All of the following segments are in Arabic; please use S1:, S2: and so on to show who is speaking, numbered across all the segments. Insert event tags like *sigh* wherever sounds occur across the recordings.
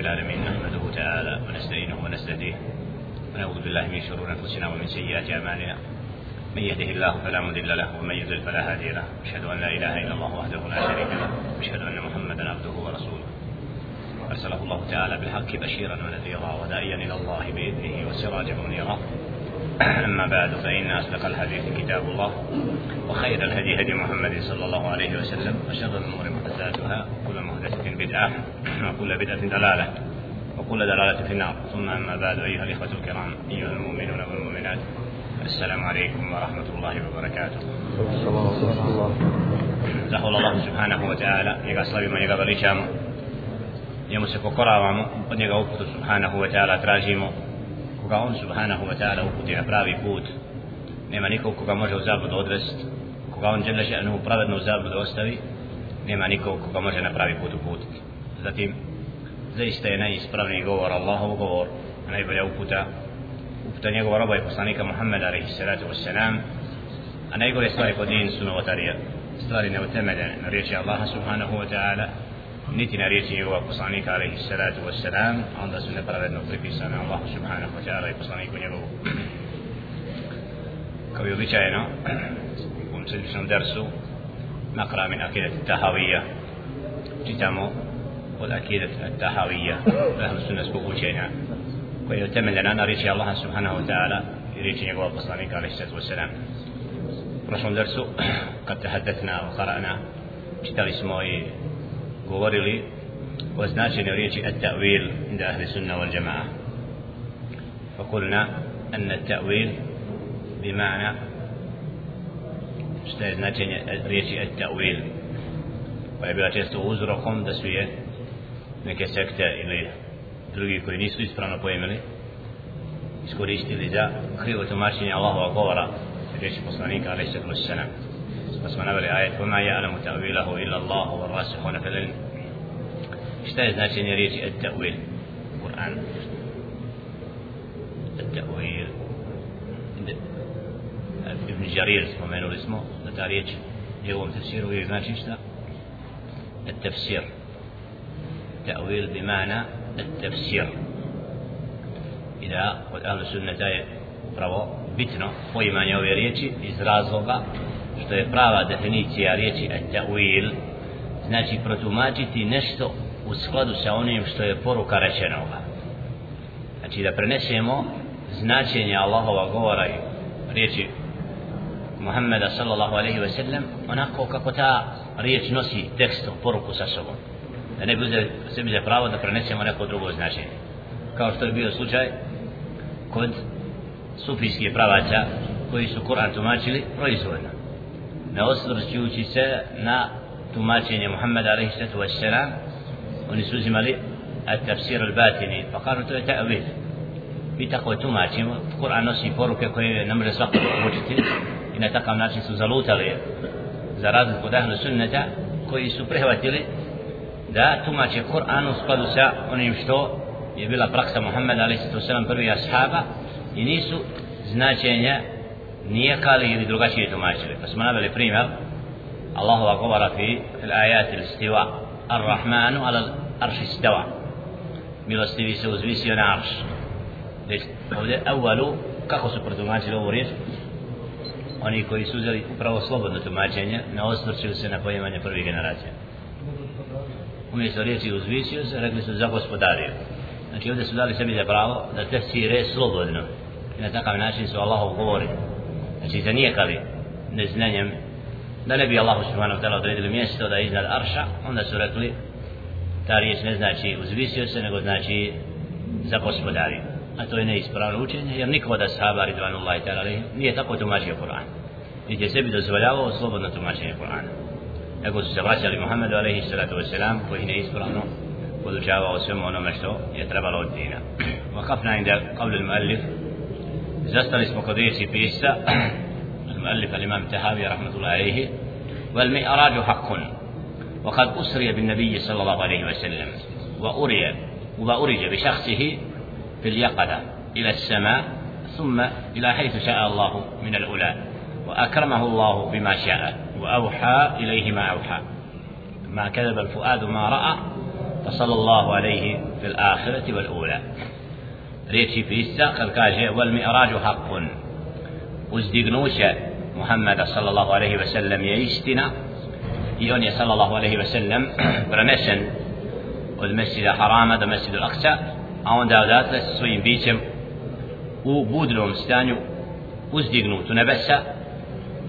S1: العالمين نحمده تعالى ونستعينه ونستهديه. ونعوذ بالله من شرور أنفسنا ومن سيئات أعمالنا. من يهده الله فلا مضل له ومن يضلل فلا هادي له. أشهد أن لا إله إلا الله وحده لا شريك له. واشهد أن محمدا عبده ورسوله. أرسله الله تعالى بالحق بشيرا ونذيرا وداعيا إلى الله بإذنه وسراجا منيرا. أما بعد فإن أصدق الحديث كتاب الله وخير الهدي هدي محمد صلى الله عليه وسلم وشر الأمور محدثاتها وكل ليست البدعة. *clears throat* وكل بدعة دلالة وكل دلالة في النار. ثم أما بعد أيها الإخوة الكرام أيها المؤمنون والمؤمنات السلام عليكم ورحمة الله وبركاته. الله الله سبحانه وتعالى يقصر بمن يقضى الإشام يمسك قرى وعمو قد يقضى سبحانه وتعالى تراجيمو koga on subhanahu wa ta'ala uputi na pravi put nema nikog koga može u zabludu odvest koga on žele še pravedno u zabludu ostavi nema nikog koga može na pravi put uputiti zatim zaista je najispravniji govor Allahov govor najbolja uputa uputa njegova roba i poslanika Muhammeda alaihi wassalam a najgore stvari po din su novotarija stvari neutemeljene na riječi Allaha subhanahu wa ta'ala niti na riječi njegova poslanika alaihi wassalam onda su nepravedno pripisane Allahu subhanahu wa ta'ala i poslaniku njegovu kao i običajeno u ovom sredičnom dersu نقرأ من أكيدة التهاوية. جتام والأكيدة التهاوية. أهل السنة سبقوا جينا ويتمن لنا نرى الله سبحانه وتعالى. يريتين يقول بصلاة عليه الصلاة والسلام. رسول الله *clears throat* قد تحدثنا وقرأنا. كتاب اسمه قوارلي وزناشن يريتين التأويل عند أهل السنة والجماعة. فقلنا أن التأويل بمعنى šta je značenje riječi at-ta'wil pa je bila često uzrokom da su je neke sekte ili drugi koji nisu ispravno pojmili iskoristili za krivo tumačenje Allahova govora riječi poslanika alaihi sallam pa smo naveli ajet وما يعلم تأويله إلا الله والراسخون في العلم šta je značenje riječi التأويل Kur'an التأويل Ibn Jarir spomenuli smo da ta riječ njegovom tefsiru uvijek znači šta التفسير تأويل بمعنى التفسير إذا قد أهل السنة je upravo bitno poimanje ove riječi iz razloga što je prava definicija riječi at-ta'wil znači protumačiti nešto u skladu sa onim što je poruka rečenoga znači da prenesemo značenje Allahova govora i riječi Muhammeda sallallahu alaihi ve sellem onako kako ta riječ nosi tekstom, poruku sa sobom da ne bude sebi za pravo da prenesemo neko drugo značenje kao što je bio slučaj kod sufijskih pravaca koji su Kur'an tumačili proizvodno ne osvrćujući se na tumačenje Muhammeda alaihi sallatu wassalam oni su uzimali التفسير الباطني فقالوا to je ta'wil mi tako tumačimo Kur'an nosi poruke koje ne može svako učiti i na takav način su zalutali za razliku od ahlu sunneta koji su prihvatili da tumače Kur'an u skladu sa onim što je bila praksa Muhammeda wassalam prvi ashaba i nisu značenja nijekali ili drugačije tumačili pa smo naveli primjer Allahova govora fi al-ayat al-istiwa ar-Rahmanu ala al-arš istawa milostivi se uzvisio na arš Znači, ovdje evvalu, kako su protumačili ovu riječ? Oni koji su uzeli upravo slobodno tumačenje, ne osvrćuju se na pojemanje prvih generacija. Umjesto riječi uzvisio se, rekli su za gospodariju. Znači ovdje su dali sebi za pravo da tefsire slobodno. I na takav način su Allahov govori. Znači zanijekali neznanjem da ne bi Allahu subhanahu wa ta'ala odredili mjesto da je iznad arša, onda su rekli ta riječ ne znači uzvisio se, nego znači za gospodariju. A to je neispravno učenje, jer niko od ashaba ridvanullahi ta'ala nije tako tumačio Kur'an. Niti je sebi dozvoljavao slobodno tumačenje Kur'ana. Nego su se vraćali Muhammedu alaihi salatu wasalam, koji neispravno podučavao svemu onome što je trebalo od dina. Vakafna inda qavlu al-muallif, zastali smo kod riječi المؤلف الإمام التهاوي رحمة الله عليه والمئراج حق وقد أسري بالنبي صلى الله عليه وسلم وأري وأرج بشخصه في اليقظة إلى السماء ثم إلى حيث شاء الله من الأولى. وأكرمه الله بما شاء وأوحى إليه ما أوحى. ما كذب الفؤاد ما رأى فصلى الله عليه في الآخرة والأولى. ريتشي قد كاجي والمئراج حق. uzdignuće Muhammeda sallallahu alaihi ve sellem je istina i on je sallallahu alaihi ve sellem prenesen od mesjida A onda odatle sa svojim bićem u budnom stanju uzdignut u nebesa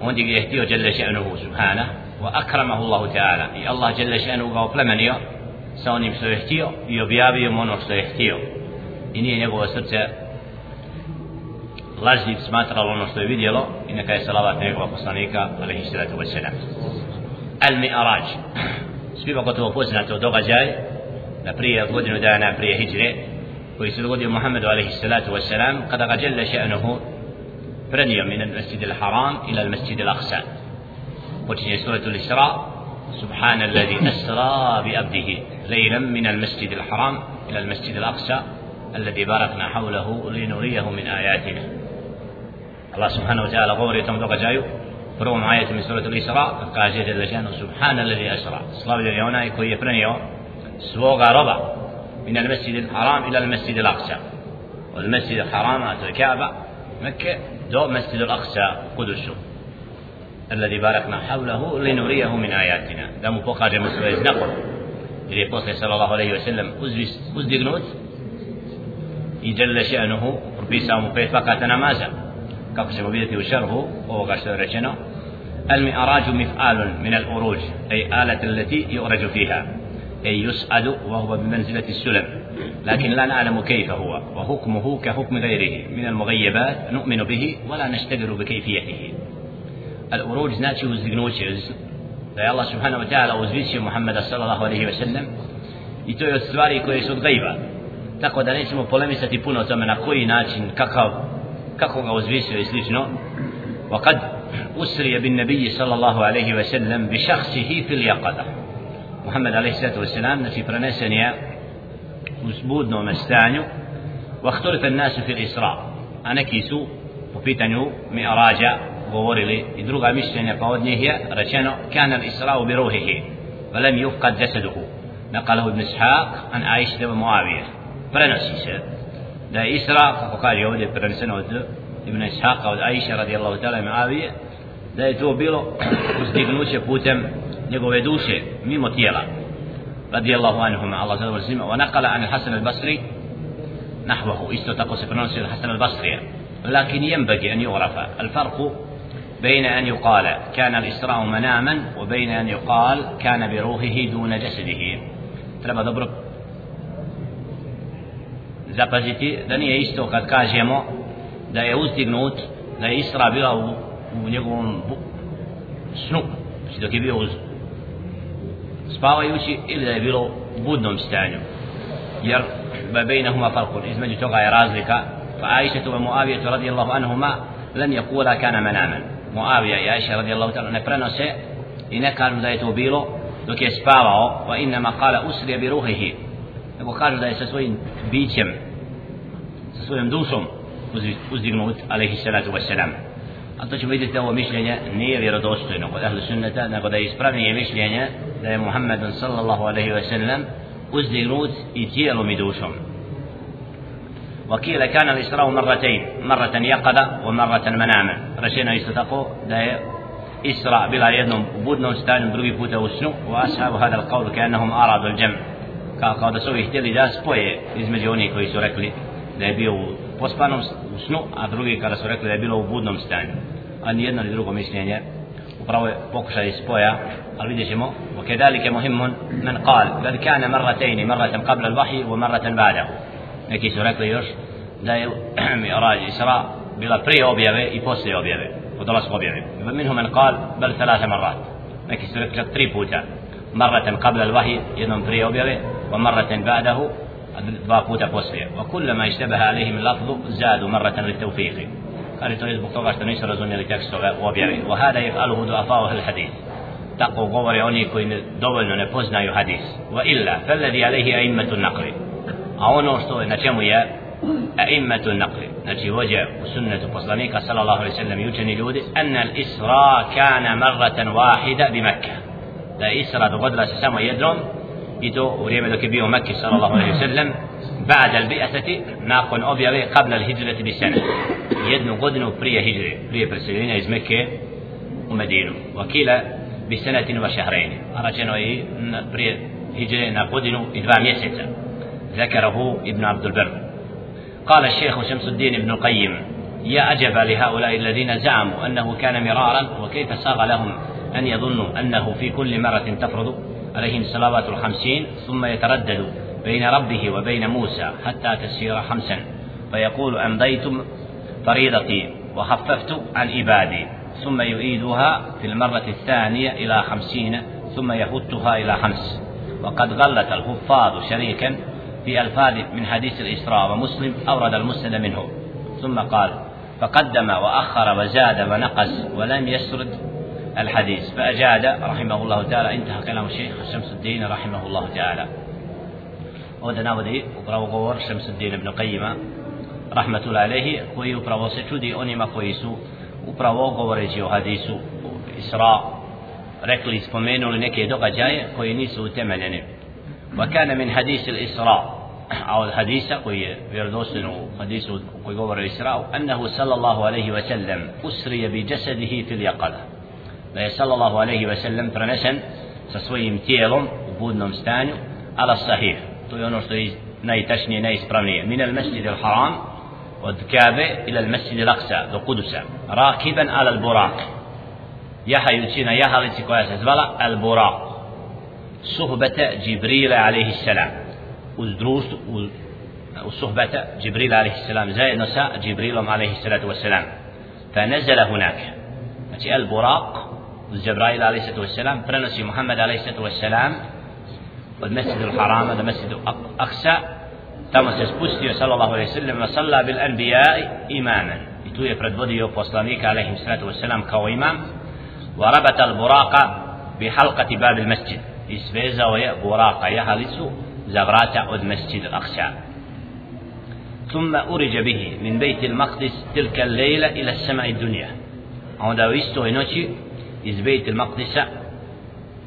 S1: ondje gdje je htio Jelle še'nuhu subhana wa akramahu Allahu ta'ala. I Allah Jelle še'nuhu ga oplemenio sa onim što je htio i objavio ono što je htio. I nije njegovo srce lažnim smatralo ono što je vidjelo i neka je salavat njegova poslanika alaihi sallatu wa sallam al mi'araj *clears throat* svima gotovo poznato događaj da prije godinu dana prije hijre kada ga jelle še'nuhu prenio min al masjid al haram ila al masjid al aqsa počinje suratu l-Isra سبحان الذي أسرى بأبده ليلا من المسجد الحرام إلى المسجد الأقصى الذي باركنا حوله لنريه من آياتنا الله سبحانه وتعالى govori o tom događaju prvom ajetu min suratul Isra kaže Jalla šanu subhanalladhi asra slavljen je onaj koji je prenio svoga roba من المسجد الحرام إلى المسجد الأقصى. والمسجد الحرام أتى الكعبة مكة دو مسجد الأقصى قدسه الذي باركنا حوله لنريه من آياتنا. دم فوق مسجد نقر. يقول صلى الله عليه وسلم. أزدقنوت يجل شأنه ربي سامو فيه فقط نمازا كفش مبيدتي وشره وهو قشتر المئراج مفعال من الأروج أي آلة التي يؤرج فيها. أي يسعد وهو بمنزلة السلم لكن لا نعلم كيف هو وحكمه كحكم غيره من المغيبات نؤمن به ولا نشتغل بكيفيته الأروج znači uzdignuće da je Allah subhanahu wa ta'ala uzvisio Muhammeda sallallahu alaihi wa sallam i to je od stvari koje su od gajba tako da nećemo polemisati puno o tome na koji način kakav kako ga uzvisio i slično وقد أسري بالنبي صلى الله عليه وسلم بشخصه في اليقظة محمد عليه الصلاة والسلام نفي برنسنيا uzbudnom stanju واختلف الناس في الإسراء أنا كيسو po pitanju mi'rađa govorili i druga mišljenja pa od njih je rečeno kana al-isra'u bi ruhihi wa lam yufqad jasaduhu naqalahu ibn Ishaq an Aisha wa Muawiya prenosi se da je Isra kako kaže ovdje preneseno od ibn Ishaqa od Aisha radijallahu ta'ala i Muawiya da je to bilo uzdignuće putem njegove duše mimo tijela radijallahu anhuma Allah zadovolj svima wa naqala an Hasan al-Basri نحوه isto tako se prenosi od Hasan al-Basrija لكن ينبغي أن يعرف الفرق بين أن يقال كان الإسراء مناما وبين أن يقال كان بروحه دون جسده treba dobro zapaziti da nije isto kad kažemo da je uzdignut da je Isra bila u, u njegovom snu znači dok je bio uz spavajući ili da je bilo u budnom stanju jer bejnahuma farkun između toga je razlika فعائشة ومعاوية رضي الله عنهما لن يقولا كان مناما معاوية يا عائشة رضي الله تعالى نبرنس إن كان ذا يتوبيلو dok je spavao wa inna qala usriya bi ruhihi nego kažu da je sa svojim bićem sa svojom dušom uzdignut alaihi salatu wassalam a to ćemo vidjeti ovo mišljenje nije vjerodostojno kod ahlu sunnata nego da je ispravnije mišljenje da je Muhammedun sallallahu alaihi wasallam uzdignut i tijelom i dušom وقيل كان الإسراء مرتين مرة يقظة ومرة مناما رشينا يستطقوا دا إسراء بلا يدنم بودنا ستان بروي بوتا وسنو وأصحاب هذا القول كأنهم أرادوا الجمع kao da su ovi htjeli da spoje između onih koji su rekli da je bio u pospanom snu, a drugi kada su rekli da je bilo u budnom stanju. A ni jedno ni drugo mišljenje upravo je pokušaj spoja, ali vidjet ćemo وكذلك مهم من قال بل كان مرتين مرة قبل الوحي ومرة بعده neki su rekli još da je Mi'raj Isra bila prije objave i poslije objave od dolaska objave minhum man qal bal thalatha marrat neki su rekli čak tri puta مرة قبل الوحي jednom prije objave ومرة بعده dva puta poslije وكلما اشتبه عليهم اللفظ زادوا مرة للتوفيق قال to je zbog toga što nisu razumjeli tekstove u objavi وهذا يفعله ضعفاء الحديث tako govore oni koji ne, dovoljno ne poznaju hadis وإلا فالذي عليه أئمة النقل a ono što je na čemu je أئمة النقل znači vođe u sunnetu poslanika sallallahu alaihi sallam i učeni ljudi أن الإسراء كان مرة واحدة بمكة da je Isra dogodila se samo jednom i to u vrijeme dok je bio u Mekki sallallahu alaihi sallam بعد البئسة nakon objave قبل الهجرة بسنة jednu godinu prije hijre prije preseljenja iz Mekke u Medinu wakila بسنة وشهرين رجنوا prije hijre na godinu i dva mjeseca ذكره ابن عبد البر قال الشيخ شمس الدين ابن القيم يا عجب لهؤلاء الذين زعموا أنه كان مرارا وكيف ساغ لهم أن يظنوا أنه في كل مرة تفرض عليهم الصلوات الخمسين ثم يتردد بين ربه وبين موسى حتى تسير خمسا. فيقول أمضيتم فريضتي وخففت عن عبادي ثم يعيدها في المرة الثانية إلى خمسين ثم يهتها إلى خمس. وقد غلت الحفاظ شريكا في ألفاظ من حديث الإسراء ومسلم أورد المسند منه. ثم قال فقدم وأخر وزاد ونقص ولم يسرد الحديث. فأجاد رحمه الله تعالى انتهى كلام الشيخ شمس الدين رحمه الله تعالى. ودنا ودي وقرأوا غور شمس الدين ابن قيمة رحمة الله عليه كوي وقرأوا سيشودي أني ما كويسو وقرأوا غور يجيو حديثو إسراء ركلي سبمينو لنكي دوغا جاي كوي نيسو تمنيني. وكان من حديث الإسراء. أو الحديثة كوي بيردوسن حديث كوي غور الإسراء أنه صلى الله عليه وسلم أسري بجسده في اليقظة. Da je sallallahu alaihi ve sellem prenesen sa svojim tijelom u budnom stanju ala sahih to je ono što je najtačnije najispravnije min al masjid al haram od Kabe ila al masjid al aqsa do Kudusa rakiban ala al buraq jahajući na jahalici koja se zvala al buraq suhbata Jibrila alaihi salam uz društvo uz صحبة جبريل عليه السلام زائد نساء جبريل عليه الصلاة والسلام فنزل هناك البراق الصلاة والسلام prenosi الصلاة والسلام od mesjidu al-haram do mesjidu Aksa tamo se spustio sallallahu alejhi ve sellem wa salla bil anbiya imaman i tu je predvodio poslanika alejhi salatu vesselam kao imam wa rabata al-buraqa bi halqati bab al-masjid i svezao je buraqa jahalicu za vrata od mesjid al-Aksa ثم أرج به من بيت المقدس تلك الليلة إلى السماء الدنيا u istoj noći iz Bejt il-Maqdisa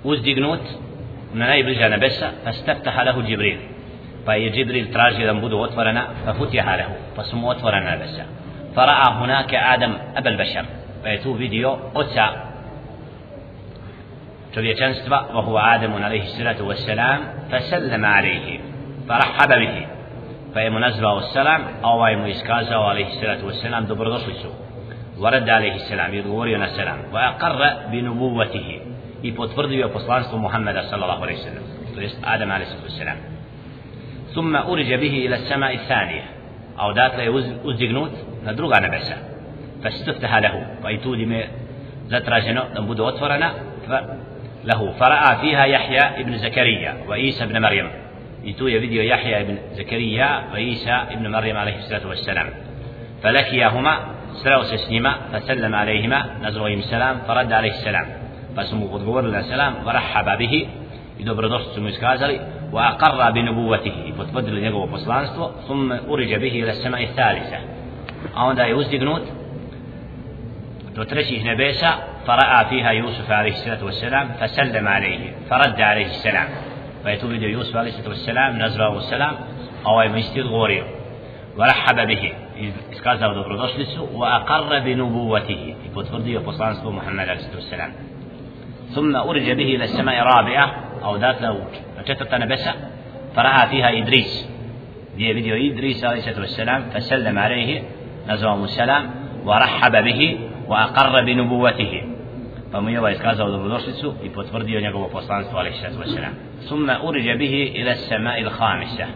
S1: uzdignut na najbliža nebesa fastaftaha lahu Jibril pa je Jibril tražio da mu budu otvorena fa futiha lahu pa su mu otvorena nebesa fara'a hunaka Adam abel bešar pa je tu vidio oca čovječanstva wa huwa Adamun alaihi salatu wassalam fasallama alaihi farahaba bihi pa je mu nazvao salam a ovaj mu iskazao alaihi salatu wassalam dobrodošlicu ورد عليه السلام يقول السلام وأقر بنبوته i potvrdio poslanstvo Muhammeda sallallahu alejhi ve sellem to jest Adam alejhi selam thumma urija bihi ila as-sama'i ath-thaniya aw dakle uzdignut na druga nebesa fastaftaha lahu pa i tudi me zatraženo da bude otvorena fara'a fiha Yahya ibn Zakariya wa Isa ibn Maryam i tu je vidio Yahya ibn Zakariya wa Isa ibn Maryam alejhi salatu wassalam فلكيهما سروا سنما فسلم عليهما نزلوا السلام فرد عليه السلام. odgovorili na selam ورحب به i dobrodošli su mu iskazali وأقر بنبوته i potvrdili njegovo poslanstvo ثم أرج به إلى السماء الثالثة. a onda je uzdignut do trećih nebesa فرأى فيها يوسف عليه الصلاة والسلام فسلم عليه فرد عليه السلام. vidio Jusuf عليه الصلاة والسلام a ovaj mu isti odgovorio ورحب به. Iskazao dobrodošlicu وأقر بنبوته i potvrdio poslanstvo Muhammeda والسلام ثم أرج به إلى السماء الرابعة أو ذات له četvrta nebesa فيها إدريس دي فيديو إدريس عليه الصلاة والسلام فسلم عليه نزوه السلام ورحب به وأقر بنبوته فمن يوا iskazao dobrodošlicu i potvrdio njegovo poslanstvo والسلام ثم أرج به إلى السماء الخامسة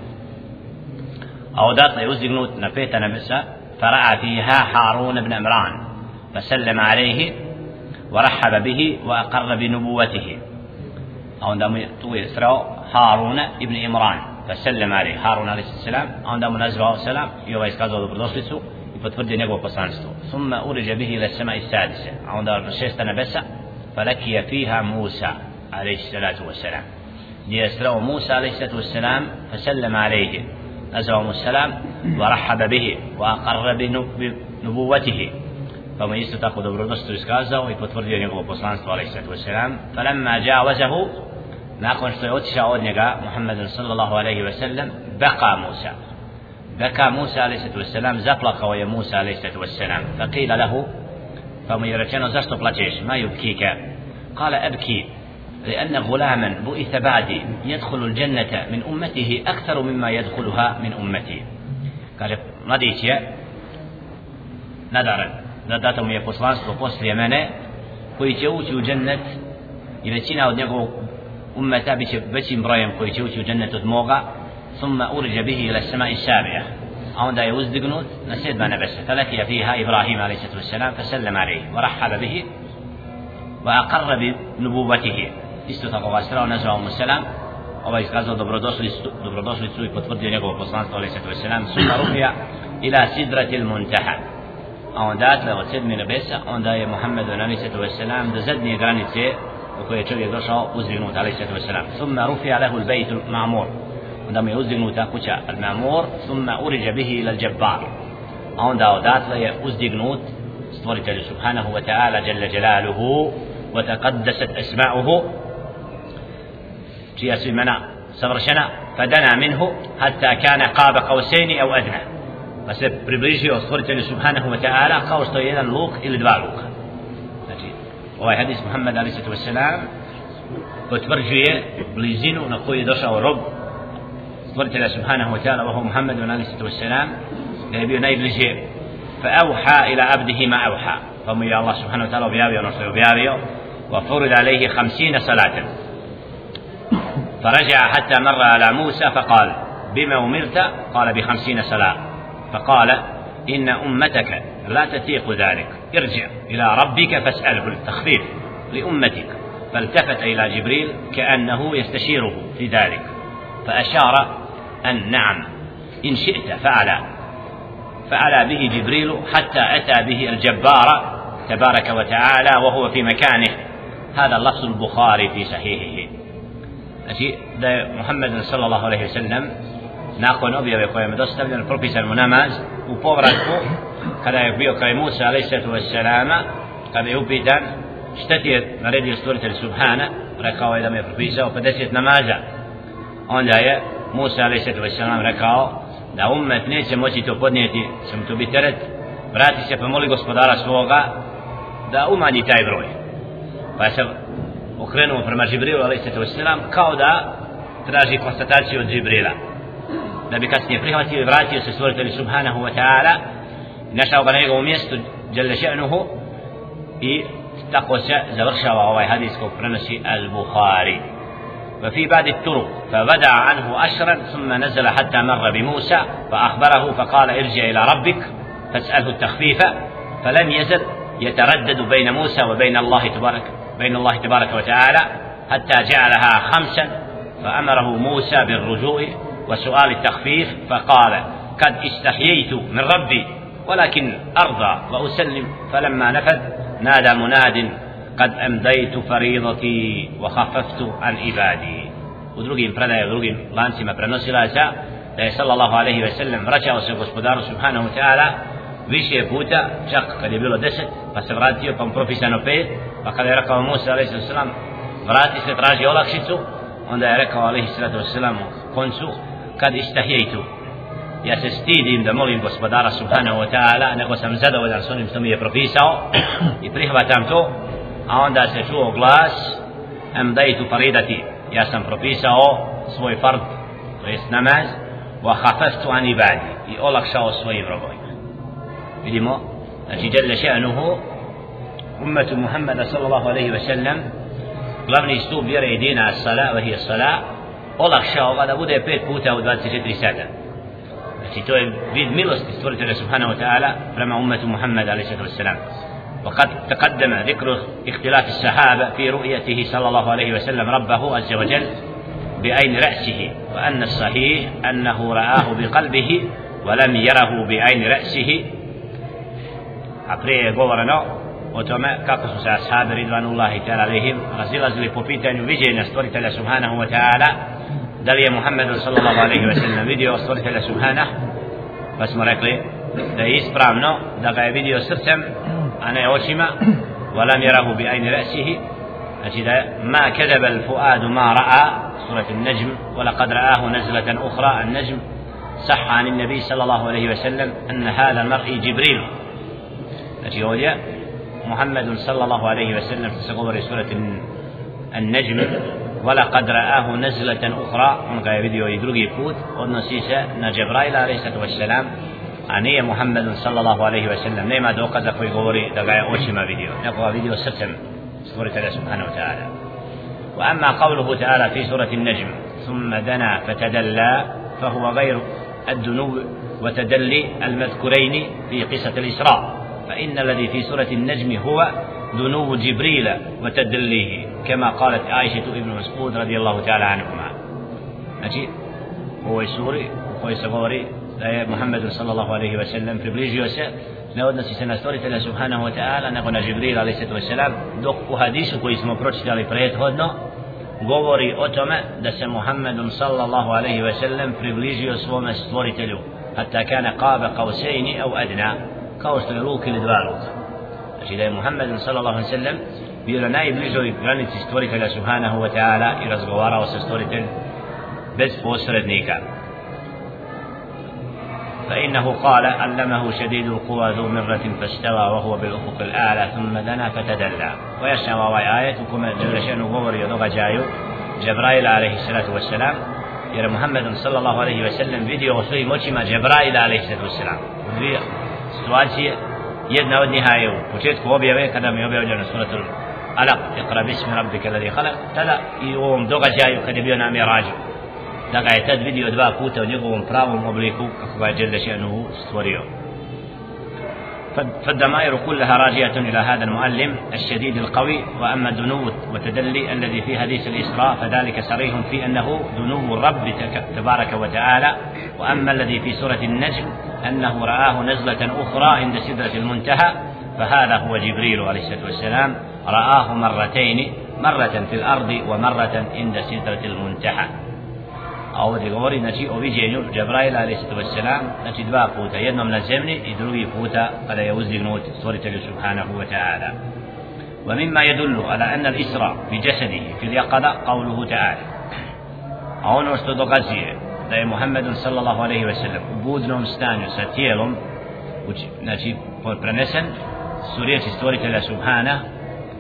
S1: أو داتا يزدقنوت نفيت نبسا فرأى فيها هارون بن عمران فسلم عليه ورحب به وأقر بنبوته. أو عندما طويل سراء هارون ابن إمران فسلم عليه. هارون عليه السلام أو عندما نزله السلام يوم يسكازه بردوسلسو يفتفرد نيقو بسانستو ثم أرج به إلى السماء السادسة. أو عندما شيست نبسا فلكي فيها موسى عليه الصلاة والسلام. ليسروا موسى عليه الصلاة والسلام فسلم عليه. أزوم السلام ورحب به وأقر بنبوته. فما يستطاق دبر دستو إسكازه ويبطفر دي نقوه بسلانسه عليه الصلاة والسلام. فلما جاوزه ناقن شطو يوتشا أودنقا محمد صلى الله عليه وسلم بقى موسى. بكى موسى عليه الصلاة والسلام زبلق ويا موسى عليه الصلاة والسلام. فقيل له فما يرجعنا زشطو بلاتيش ما يبكيك؟ قال أبكي. لأن غلاما بؤث بعدي يدخل الجنة من أمته أكثر مما يدخلها من أمتي. قال će ući u džennet i većina od njegovog ummeta bit će većim brojem koji će ući u džennet od moga ثم أرج به إلى السماء السابعة. عند يوزدقنوت نسيد ما نبس فلقي فيها إبراهيم عليه الصلاة والسلام فسلم عليه ورحب به وأقر بنبوته. Isto tako ga srao nazvao mu selam ovaj iskazao dobrodošlicu, dobrodošlicu i potvrdio njegovo poslanstvo alaih sallatu wasalam suma rufija ila sidratil muntaha a onda atle od sedmi nebesa onda je Muhammedu alaih sallatu wasalam do zadnje granice u koje je čovjek došao uzdignut alaih sallatu wasalam suma rufija lehu l-bejtu ma'mur onda mu je uzdignuta kuća al-ma'mur suma uriđa bihi ila l-jabbar a onda odatle je uzdignut stvoritelju subhanahu wa ta'ala jalla jalaluhu وتقدست أسماؤه čija su imena savršena fadana minhu hatta kana qaba qausaini au adna pa se približio stvoritelju subhanahu wa ta'ala kao što je jedan luk ili dva luka znači ovaj hadis Muhammed ali se wasalam potvrđuje blizinu na koju je došao rob stvoritelja subhanahu wa ta'ala vahu Muhammedu ali se wasalam da je bio najbliže فأوحى إلى عبده ما أوحى فمن الله سبحانه وتعالى što je objavio وفرض عليه خمسين صلاة فرجع حتى مر على موسى فقال بما أمرت؟ قال بخمسين صلاة. فقال إن أمتك لا تثيق ذلك. ارجع إلى ربك فاسأله التخفيف لأمتك. فالتفت إلى جبريل كأنه يستشيره في ذلك فأشار أن نعم إن شئت فعلا. فعلا به جبريل حتى أتى به الجبار تبارك وتعالى وهو في مكانه. هذا لفظ البخاري في صحيحه. Znači da je Muhammed sallallahu alejhi ve sellem nakon objave koja je dostavljena propisan mu namaz u povratku kada je bio kraj Musa alejhi ve sellama kada je upitan šta ti je naredio stvoritelj Subhana? Rekao je da mu je propisao 50 namaza. Onda je Musa alejhi ve sellem rekao da ummet neće moći to podnijeti će mu to biti teret. Vrati se pa moli gospodara svoga da umanji taj broj. Pa se okrenuo prema Džibrilu a.s. kao da traži konstataciju od Džibrila da bi kasnije prihvatio i vratio se stvoritelju subhanahu wa ta'ala našao ga na njegovom mjestu jelle še'nuhu i tako se završava ovaj hadis kog prenosi al-Bukhari وفي بعض الطرق فبدع عنه أشرا ثم نزل حتى مر بموسى فأخبره فقال ارجع إلى ربك فاسأله التخفيف فلم يزل يتردد بين موسى وبين الله تبارك بين الله تبارك وتعالى حتى جعلها خمسا فأمره موسى بالرجوع وسؤال التخفيف فقال قد استحييت من ربي ولكن أرضى وأسلم فلما نفذ نادى مناد قد أمضيت فريضتي وخففت عن عبادي. U drugim predaje, u drugim lancima prenosilaca da je sallallahu alaihi ve sellem vraćao više puta, čak kad je bilo deset, pa se vratio, pa mu propisano pet, pa kada je rekao Musa alaihi sallam, vrati se, traži olakšicu, onda je rekao alaihi sallam u koncu, kad istahijejtu, ja se stidim da molim gospodara subhanahu wa ta'ala, nego sam zadovoljan s onim što mi je propisao *clears throat* i prihvatam to, a onda se čuo glas, em dajtu faridati, ja sam propisao svoj fard, to jest namaz, wa hafaftu an ibadi, i olakšao svojim robovima. Vidimo znači jelle še'nuhu ummatu Muhammada sallallahu alaihi wa sallam glavni stup vjere i dina sala wa hiya sala olakšao ga da bude pet puta u 24 sata znači to je vid milosti stvoritelja subhanahu wa ta'ala prema ummatu Muhammada alaihi wa sallam وقد تقدم ذكر اختلاف الصحابة في رؤيته صلى الله عليه وسلم ربه عز وجل بعين رأسه وأن الصحيح أنه رآه بقلبه ولم يره بعين رأسه a prije je govoreno o tome kako su se ashabi ridvanullahi ta'ala alihim razilazili po pitanju viđenja stvoritelja subhanahu wa ta'ala da li je Muhammed sallallahu alaihi wa sallam vidio stvoritelja subhanahu pa smo rekli da je ispravno da ga je vidio srcem a ne očima ajni rasihi znači da ma kedebe al fuadu ma ra'a surat النجم ولقد رآه نزلة أخرى النجم صح عن النبي صلى الله عليه وسلم أن هذا المرء جبريل znači ovdje محمد صلى الله عليه وسلم في سقوبر سورة النجم ولقد رآه نزلة أخرى on ga je vidio i drugi put odnosi se na Džebraila alaih sallatu wassalam a nije Muhammedun sallallahu alaihi wasallam nema dokaza koji govori da ga je očima vidio nego ga vidio srcem stvoritelja subhanahu wa ta'ala وأما قوله تعالى في سورة النجم ثم دنا فتدلى فهو غير الدنو وتدلي المذكورين في قصة الإسراء فإن الذي في سورة النجم هو دنو جبريل وتدليه كما قالت عائشة ابن مسعود رضي الله تعالى عنهما znači ovoj suri u kojoj se govori da je Muhammed sallallahu alaihi wa sallam približio se ne odnosi se na stvoritelja subhanahu wa ta'ala nego na Jibril alaihi sallam dok u hadisu koji smo pročitali prethodno govori o tome da se Muhammedun sallallahu alaihi wa sallam približio svome stvoritelju hatta kana qaba qawsayni au adna kao što je luk ili dva luka znači da je Muhammed sallallahu alaihi sallam bio na najbližoj granici stvoritelja subhanahu wa ta'ala i razgovarao sa stvoritelj bez posrednika فإنه قال علمه شديد القوى ذو مرة فاستوى وهو بالأفق الأعلى ثم دنا فتدلى ويشنى وآية كما جل شأنه غور يدوغ جايو جبرائيل عليه الصلاة والسلام jer Muhammed sallallahu alaihi ve sellem vidio svojim očima Džebraila alaihi sallam dvije situacije jedna od njih je u početku objave kada mi je objavljeno suratul Alaq iqra bismi rabbika alladhi khalaq tada i u ovom događaju kad je bio na Mirađu da ga je tad vidio dva puta u njegovom pravom obliku kako ga je Jelle še'nuhu stvorio فالدمائر كلها راجعة إلى هذا المؤلم الشديد القوي وأما الدنو والتدلي الذي في حديث الإسراء فذلك صريح في أنه دنو الرب تبارك وتعالى وأما الذي في سورة النجم أنه رآه نزلة أخرى عند سدرة المنتهى فهذا هو جبريل عليه الصلاة والسلام. رآه مرتين مرة في الأرض ومرة عند سدرة المنتهى. a ovdje govori znači o viđenju Džabraila alaihi wassalam znači dva puta jednom na zemlji i drugi puta wa ta'ala ومما يدل على أن الإسراء بجسده في اليقظة قوله تعالى. a ono da je Muhammed sallallahu alaihi wa sallam u budnom stanju sa tijelom znači prenesen su riječi stvoritelja subhana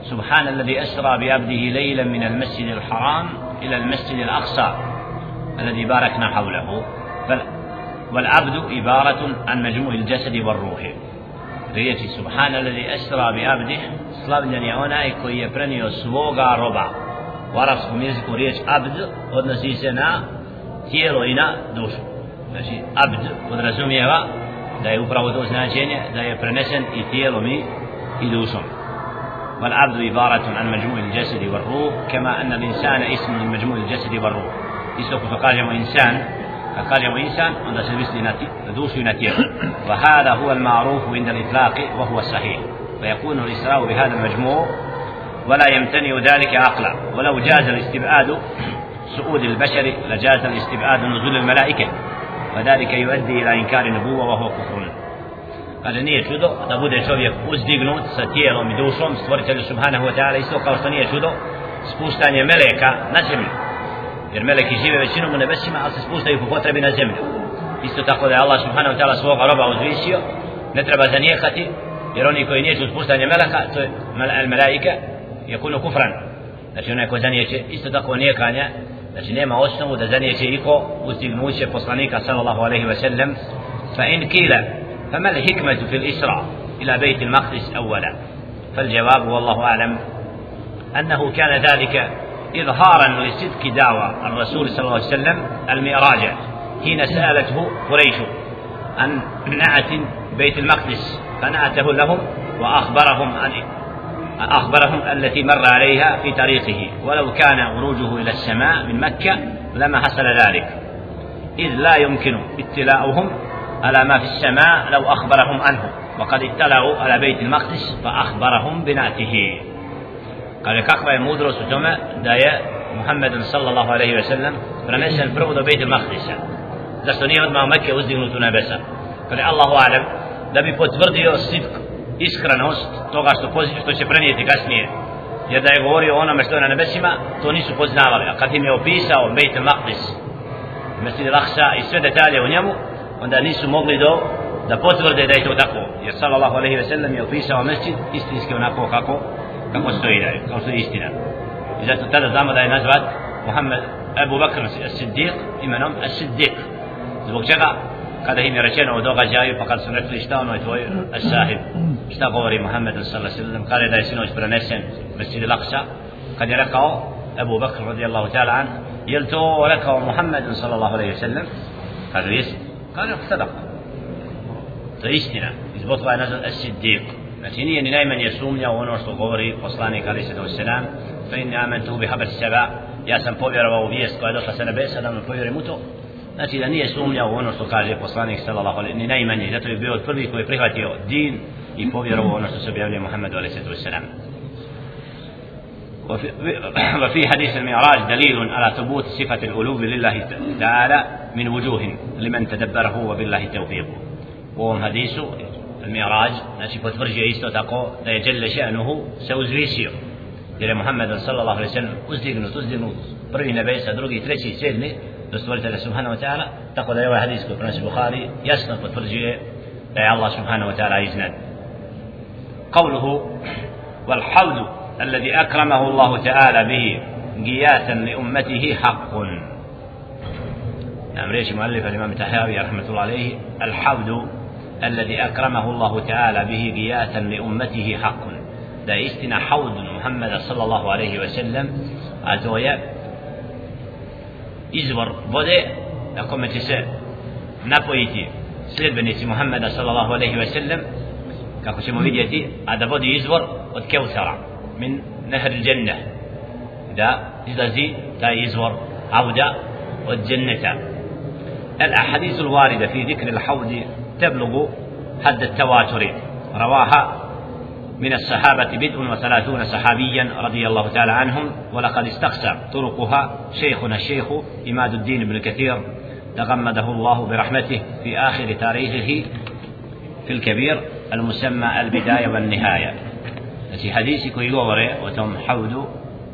S1: سبحان الذي أسرى بعبده ليلا من المسجد الحرام إلى المسجد الأقصى الذي باركنا حوله والعبد عبارة عن مجموع الجسد والروح riječi subhan alladhi asra bi abdih slavljen je onaj koji je prenio svoga roba u arabskom jeziku riječ abd odnosi se na tijelo i na dušu. Znači abd podrazumijeva da je upravo to značenje da je prenesen i tijelom i, i dušom. والعبد عبارة عن مجموع الجسد والروح كما أن الإنسان اسم من مجموع الجسد والروح insan onda se misli na dušu i na tijelo. وهذا هو المعروف عند الإطلاق وهو الصحيح فيكون الإسراء بهذا المجموع ولا يمتنع ذلك عقلا ولو جاز الاستبعاد سؤود البشر لجاز الاستبعاد نزول الملائكة وذلك يؤدي إلى إنكار النبوة وهو كفر Kaže nije čudo da bude čovjek uzdignut sa tijelom i dušom stvoritelju subhanahu wa ta'ala isto kao što nije čudo jer meleki žive većinom u nebesima ali se spuštaju po potrebi na zemlju isto tako da je Allah subhanahu ta'ala svoga roba uzvisio ne treba zanijekati jer oni koji nijeću spuštanje meleka to je al melaika je kuno kufran znači onaj ko zanijeće isto tako nijekanja znači nema osnovu da zanijeće iko uzdignuće poslanika sallallahu alaihi wa sallam. Fa in kila فما الحكمة في الإسراء إلى بيت المقدس أولا فالجواب والله أعلم أنه كان ذلك إظهارا لصدق دعوى الرسول صلى الله عليه وسلم المعراج حين سألته قريش عن نعت بيت المقدس فنعته لهم وأخبرهم عن أخبرهم التي مر عليها في طريقه ولو كان خروجه إلى السماء من مكة لما حصل ذلك. إذ لا يمكن اطلاعهم على ما في السماء لو أخبرهم عنه. وقد اطلعوا على بيت المقدس فأخبرهم بناته قال كأخبر المدرس جمع داية محمد صلى الله عليه وسلم فرنسل برود بيت المقدس. زاستنية ما مكة وزدنوتنا بسا قال الله أعلم. Da bi potvrdio iskrenost toga što, što će prenijeti kasnije. Jer da je govorio o onome što je na nebesima to nisu poznavali. A kad im je opisao Bejt al-Maqdis Mesir al-Aqsa i sve detalje u njemu onda nisu mogli do da potvrde da je to tako. Jer sallallahu alejhi ve sellem je opisao mesdžid istinski onako kako kako stoji da je kao što je istina. I zato tada znamo da je nazvat Muhammed Abu Bakr as-Siddiq imenom as-Siddiq. Zbog čega? Kada im je rečeno o događaju pa kad su rekli šta ono je tvoj as-sahib šta govori Muhammed sallallahu alejhi ve sellem kada je da je sinoć prenesen Mesdžid al-Aqsa kad je rekao Abu Bakr radijallahu ta'ala an jel to rekao Muhammed sallallahu alejhi ve sellem kaže jesi kaže sadaka to je istina botva je nazvan as-siddiq znači nije ni najmanje sumnja u ono što govori poslanik ali se do selam fa inni amantu bi habar saba ja sam povjerovao u vijest koja je došla sa nebesa da mu povjerujem u to znači da nije sumnja u ono što kaže poslanik sallallahu alejhi ni najmanje zato je bio od prvih koji je prihvatio din i povjerovao ono što se objavljuje Muhammedu alejhi selam وفي, وفي حديث المعراج دليل على ثبوت صفة الألوب لله تعالى من وجوه لمن تدبره وبالله التوفيق ovom hadisu Miraj, znači potvrđuje isto tako da je Jelle še'nuhu se uzvisio jer je Muhammed sallallahu alaihi sallam uzdignut, uzdignut prvi nebesa, drugi, treći, sedmi do stvoritelja subhanahu wa ta'ala tako da je ovaj hadis koji prenosi Bukhari jasno potvrđuje da je Allah subhanahu wa ta'ala iznad قوله والحوض الذي أكرمه الله تعالى به قياسا لأمته حق نعم ريش مؤلف الإمام التحاوي رحمة الله عليه الحوض الذي أكرمه الله تعالى به قياسا لأمته حق haudun Muhammeda sallallahu alaihi ve sellem a to je izvor vode na kome će se napojiti sljedbenici Muhammeda sallallahu alaihi ve sellem kako ćemo vidjeti a da vodi izvor od Keutara min nehr dženne da izlazi taj izvor auda od dženneta الأحاديث الواردة في ذكر الحوض تبلغ حد التواتر رواها من الصحابة بدء وثلاثون صحابيا رضي الله تعالى عنهم ولقد استقسى طرقها شيخنا الشيخ إماد الدين بن كثير تغمده الله برحمته في آخر تاريخه في الكبير المسمى البداية والنهاية. في حديث koji govore o tom haudu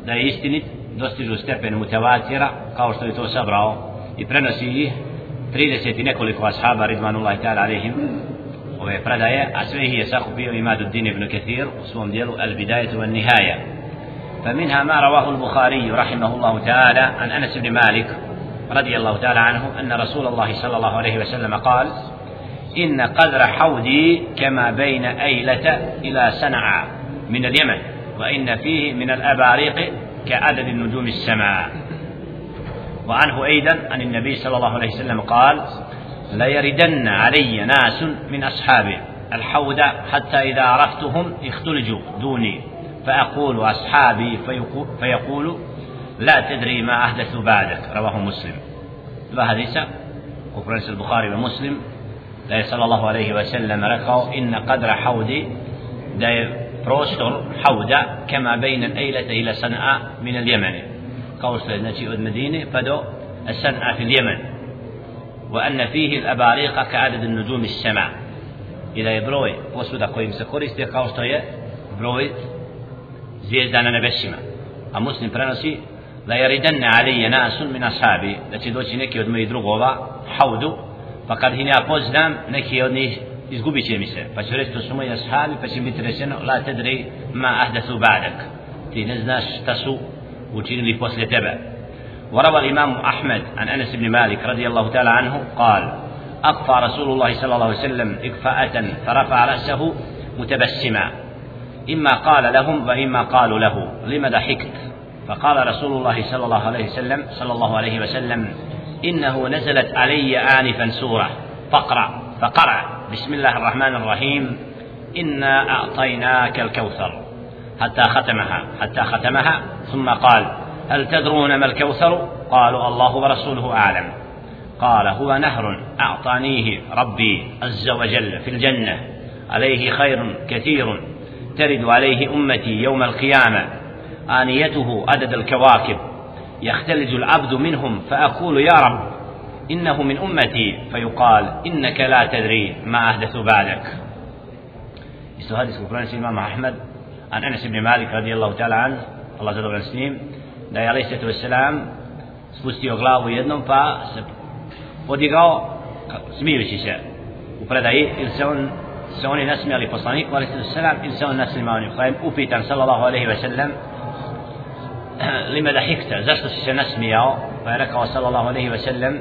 S1: da je istinit dostižu stepen mutavatira kao što je to sabrao i prenosi ih 30 i nekoliko ashaba ridvanullahi ta'ala alihim ove predaje a sve ih je sakupio Imaduddin ibn Kathir u svom dijelu Al-Bidayatu wa Nihaya فمنها ما رواه البخاري رحمه الله تعالى عن انس بن مالك رضي الله تعالى عنه ان رسول الله صلى الله عليه وسلم قال ان قدر حوضي كما بين ايله إلى صنعاء من اليمن وان فيه من الاباريق كعدد نجوم السماء وعنه أيضا عن النبي صلى الله عليه وسلم قال ليردن علي ناس من أصحابي. الحوض حتى إذا عرفتهم اختلجوا دوني. فأقول أصحابي فيقول لا تدري ما أحدث بعدك. رواه مسلم. وحديث وفرنس البخاري ومسلم. لا صلى الله عليه وسلم ركوا إن قدر حوضي da بروستر حوض كما بين الأيلة إلى صنعاء من اليمن. od Medine pa do San'a fil Jemen وأن فيه الأباريق كعدد النجوم السماء إذا يبروي posuda kojim se koriste kao što je broj zvijezda na nebesima a muslim prenosi la yaridanna alayya nasun min ashabi da će doći neki od mojih drugova haudu pa kad ih ja poznam neki od njih izgubit će mi se pa će reći to su moji ashabi pa će biti rečeno la tedri ma ahdathu ba'dak ti ne znaš šta su učinili poslije tebe وروى الإمام أحمد عن أنس بن مالك رضي الله تعالى عنه قال أقفى رسول الله صلى الله عليه وسلم إكفاءة فرفع رأسه متبسما. إما قال لهم وإما قالوا له لم ضحكت فقال رسول الله صلى الله عليه وسلم صلى الله عليه وسلم إنه نزلت علي آنفا سورة فقرأ فقرأ. بسم الله الرحمن الرحيم. إنا أعطيناك الكوثر. حتى ختمها حتى ختمها ثم قال هل تدرون ما الكوثر؟ قالوا الله ورسوله أعلم. قال هو نهر أعطانيه ربي عز وجل في الجنة عليه خير كثير ترد عليه أمتي يوم القيامة. آنيته عدد الكواكب يختلج العبد منهم فأقول يا رب إنه من أمتي فيقال إنك لا تدري ما أحدث بعدك. Hadis u Imam Ahmed عن أنس بن مالك رضي الله تعالى عنه الله zadovoljan s njim. Da je alaih sallatu wasalam spustio glavu jednom pa se podigao smijući se u predaji ili se on se oni nasmijali poslaniku alaih sallatu wasalam ili se on nasmijao njim pa je upitan sallallahu alaihi wasallam لماذا حكت زرت se nasmijao pa je rekao sallallahu alaihi wasallam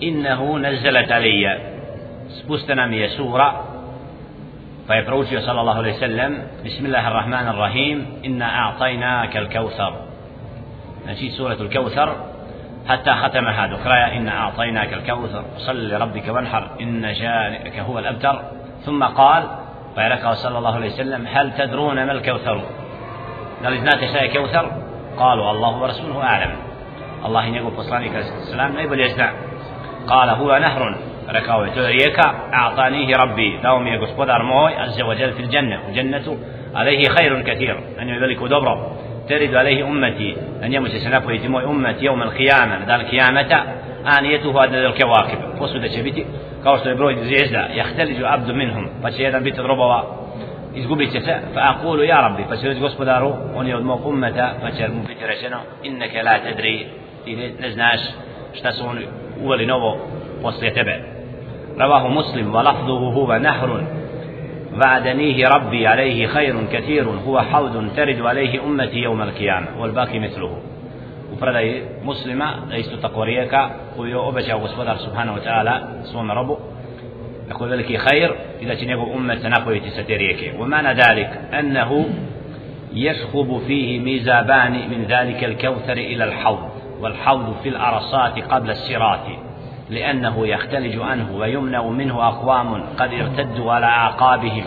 S1: innahu nazalat alayya spustana mi je sura فيبروجي صلى الله عليه وسلم بسم الله الرحمن الرحيم إنا نجي سورة الكوثر حتى ختمها ذكرى إنا أعطيناك الكوثر صل لربك وانحر إن شانئك هو الأبتر. ثم قال فيركه صلى الله عليه وسلم هل تدرون ما الكوثر؟ قال إذا شيء كوثر؟ قالوا الله ورسوله أعلم. الله يقول فصلانك السلام لا يبل يسمع قال هو نهر. dao mi je gospodar moj azza wa jal fil janna u jannatu alaihi khairun kathir an je veliko dobro ترد عليه أمتي أن يمس سنفويت موي أمتي يوم القيامة دار القيامة آنيته عدد الكواكب فسود شبيتي jahteliđu abdu minhum pa će jedan biti od robova izgubit će se fa aqulu ja rabbi pa će reći gospodaru on je od mog ummeta pa će mu biti rečeno inneke la tedri ti ne znaš šta su oni uveli novo poslije tebe رواه مسلم ولفظه هو نهر وعدنيه ربي عليه خير كثير هو حوض ترد عليه أمتي يوم القيامة والباقي مثله. وفردي مسلمة ليست تقوريك ويؤبش gospodar سبحانه وتعالى سوم ربو. يقول ذلك خير إذا تنيقوا أمة نقوي تستريك ومعنى ذلك أنه يشخب فيه ميزابان من ذلك الكوثر إلى الحوض والحوض في الأرصات قبل السرات لأنه يختلج عنه ويمنع منه أقوام قد ارتدوا على أعقابهم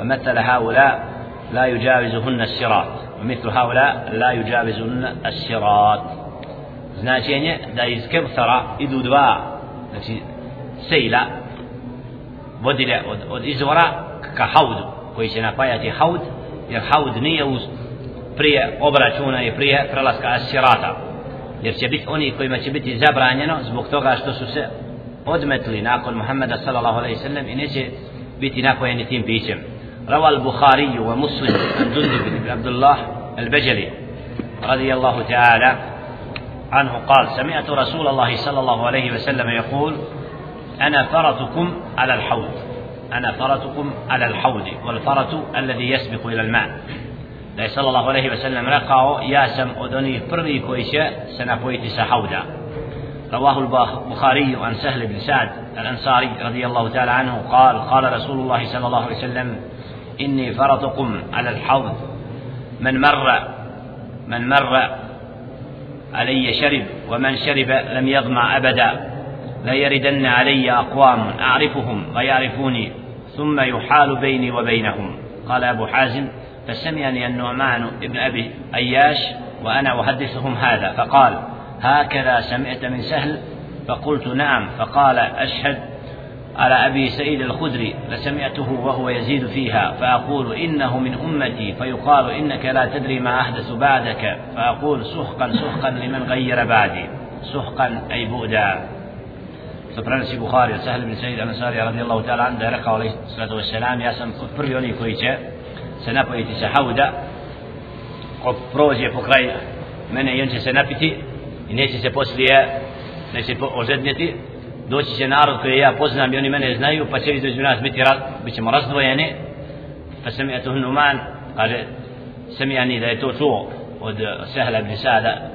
S1: ومثل هؤلاء لا يجاوزهن الصراط ومثل هؤلاء لا يجاوزهن الصراط značenje da iz Kevsara idu dva znači sejla vodile od, od izvora ka haudu koji će napajati haud jer haud nije uz prije obračuna i prije prelaska asirata jer će biti oni kojima će biti zabranjeno zbog toga što su se odmetli nakon Muhammeda sallallahu alaihi sallam i neće biti napojeni tim pićem. روى البخاري ومسلم عن جندب بن عبد الله البجلي رضي الله تعالى عنه قال سمعت رسول الله صلى الله عليه وسلم يقول أنا فرطكم على الحوض أنا فرطكم على الحوض والفرط الذي يسبق إلى الماء da je sallallahu alaihi ve sellem rekao ja sam od onih prvi koji će se napojiti sa hauda. رواه البخاري عن سهل بن سعد الأنصاري رضي الله تعالى عنه قال قال رسول الله صلى الله عليه وسلم إني فرطكم على الحوض من مر من مر علي شرب ومن شرب لم يظمع أبدا لا يردن علي أقوام أعرفهم ويعرفوني ثم يحال بيني وبينهم قال أبو حازم فسمعني النعمان ابن أبي أياش وأنا أحدثهم هذا فقال هكذا سمعت من سهل؟ فقلت نعم. فقال أشهد على أبي سعيد الخدري لسمعته وهو يزيد فيها فأقول إنه من أمتي. فيقال إنك لا تدري ما أحدث بعدك. فأقول سحقا سحقا لمن غير بعدي. سحقا أي بؤدا سبحان بخاري سهل بن سعيد الأنصاري رضي الله تعالى عنه عليه الصلاة والسلام يا prvi oni koji se napojiti sa hauda ko prođe po kraj mene i on će se napiti i neće se poslije neće ožednjeti doći će narod koji ja poznam i oni mene znaju pa će između nas biti raz, bit ćemo razdvojeni pa sam ja tu numan kaže sam ja ni da je to čuo od Sehla ibn Sada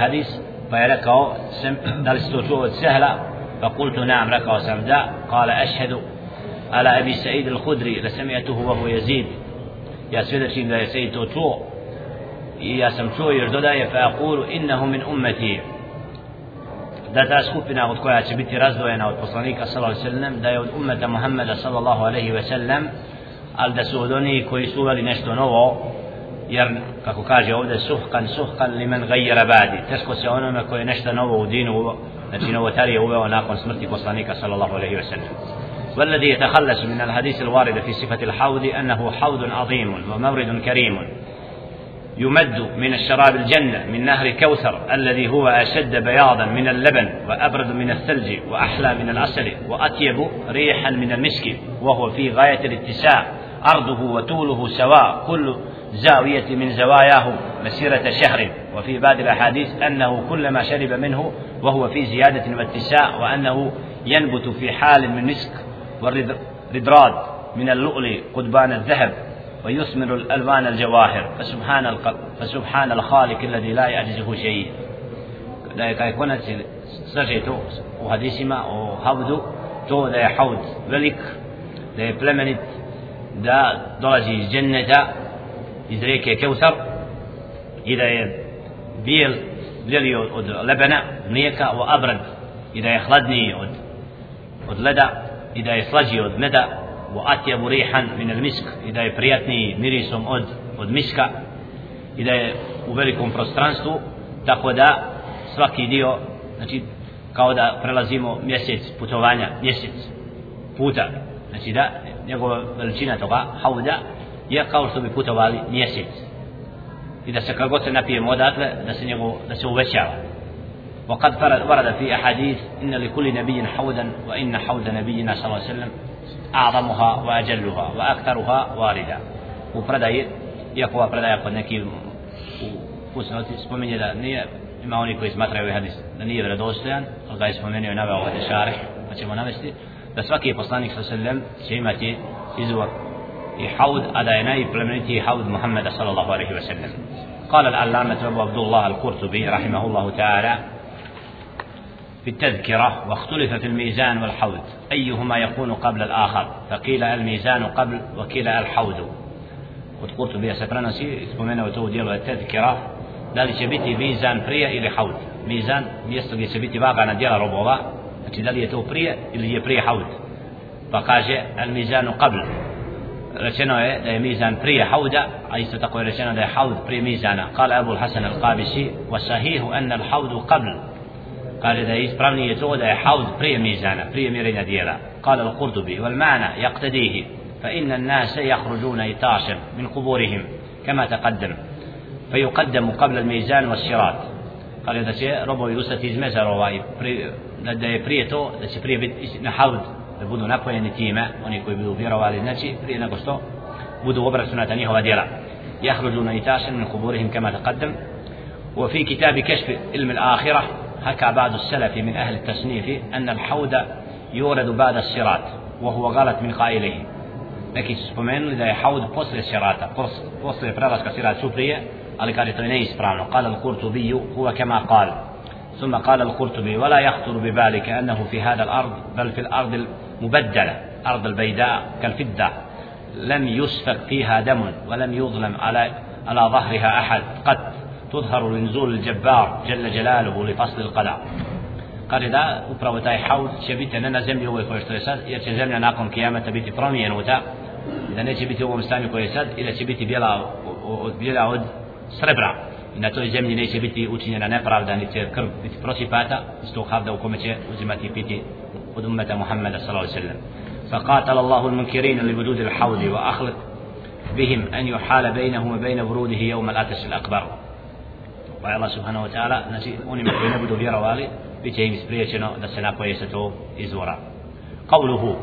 S1: hadis pa je rekao sam, da li si to čuo od Sehla فقلت نعم ركع سمدا قال أشهد على أبي سعيد الخدري لسمعته وهو يزيد يا سيدتي لا سيد تو يا سمتو يرددا فأقول إنه من أمتي da ta skupina od koja će biti razdvojena od poslanika sallallahu alejhi ve sellem da je od ummeta Muhameda sallallahu alejhi ve sellem al da su od onih koji su uveli nešto novo jer kako kaže ovdje suhkan suhkan limen gajjera badi teško se onome koji je nešto novo u dinu znači novotarije uveo nakon smrti poslanika sallallahu alejhi ve sellem والذي يتخلص من الحديث الوارد في صفة الحوض أنه حوض عظيم ومورد كريم يمد من الشراب الجنة من نهر كوثر الذي هو أشد بياضا من اللبن وأبرد من الثلج وأحلى من العسل وأطيب ريحا من المسك وهو في غاية الاتساع أرضه وطوله سواء كل زاوية من زواياه مسيرة شهر وفي بعض الأحاديث أنه كلما شرب منه وهو في زيادة واتساع وأنه ينبت في حال من مسك والردراد من اللؤلؤ قدبان الذهب ويثمر الألوان الجواهر فسبحان فسبحان الخالق الذي لا يعجزه شيء. لا يكون سجيتو وهديسما وهبدو تو دا يحوض ذلك. دا يبلمنت دا دولجي الجنة إذريك كوثر. إذا بيل بليو لبنة ميكا وأبرد. إذا يخلدني od i da je slađi od meda wa atyabu rihan min al-misk i da je prijatniji mirisom od od miska i da je u velikom prostranstvu tako da svaki dio znači kao da prelazimo mjesec putovanja mjesec puta znači da njegova veličina toga hauda je kao što bi putovali mjesec. I da se kako se napijemo odatle da se njegov da se uvećava. وقد ورد في أحاديث إن لكل نبي حودا وإن حوض نبينا صلى الله عليه وسلم أعظمها وأجلها وأكثرها واردا وبردأي iako ova predaja kod neki u fusnoti spominje da nije ima oni koji smatraju ovaj hadis da nije vjerodostojan ali ga je spomenuo i naveo ovaj šareh pa ćemo navesti da svaki poslanik sa sallam će imati izvor i haud a da je najplemenitiji haud Muhammeda sallallahu alaihi wa sallam قال العلامة أبو عبد الله القرطبي رحمه الله تعالى في التذكرة واختلف في الميزان والحوض. أيهما يكون قبل الآخر؟ فقيل الميزان قبل وقيل الحوض. قد قلت بي سفرنا سي اتقومين وتو ديالو التذكرة. دالي شبيتي ميزان بريا إلي حوض. ميزان ميستقي شبيتي باقا ديال ربوبا فتي دالي يتو بريا إلي يبريا حوض. فقاج الميزان قبل. رشنا إيه؟ ده ميزان بريا حوض. أي ستقوي رشنا ده حوض بريا ميزانا. قال أبو الحسن القابسي وصحيح أن الحوض قبل. قال إذا يسبرني يتود حوض بري ميزانا بري ميرين ديلا. قال القرطبي والمعنى يقتديه فإن الناس يخرجون يتاشر من قبورهم كما تقدم فيقدم قبل الميزان والشراط قال إذا شيء ربو to da će prije biti na haud da budu napojeni time oni koji budu vjerovali znači prije nego što budu obračunata njihova djela يخرجون يتاشر من قبورهم كما تقدم. وفي كتاب كشف علم الآخرة حكى بعض السلف من أهل التصنيف أن الحوض يورد بعد الصراط وهو غلط من قائله. neki su spomenuli da je haud posle sirata, posle prelaska. قال القرطبي هو كما قال. ثم قال القرطبي ولا يخطر ببالك أنه في هذا الأرض بل في الأرض المبدلة أرض البيداء كالفدة لم يسفك فيها دم ولم يظلم على على ظهرها أحد. قد تظهر لنزول الجبار جل جلاله لفصل القضاء قال إذا أبرو تاي حوض شبيت أننا زمي هو كويشتو يساد يرشي زمي ناقم كيامة تبيتي فرمي ينوتا إذا نيشي بيتي يعني هو مستامي كويساد إذا شبيتي بيلا بيلا عود سربرا. إن توي زمي نيشي بيتي أتيني أنا نفرال داني تذكر بيتي فرسي فاتا استو خابدا وكومتي وزمتي بيتي أمة محمد صلى الله عليه وسلم. فقاتل الله المنكرين لبدود الحوض وأخلق بهم أن يحال بينه وبين بروده يوم الأتس الأكبر. Pa je Allah subhanahu wa ta'ala znači onima koji ne budu vjerovali bit će im spriječeno da se napoje sa to izvora قوله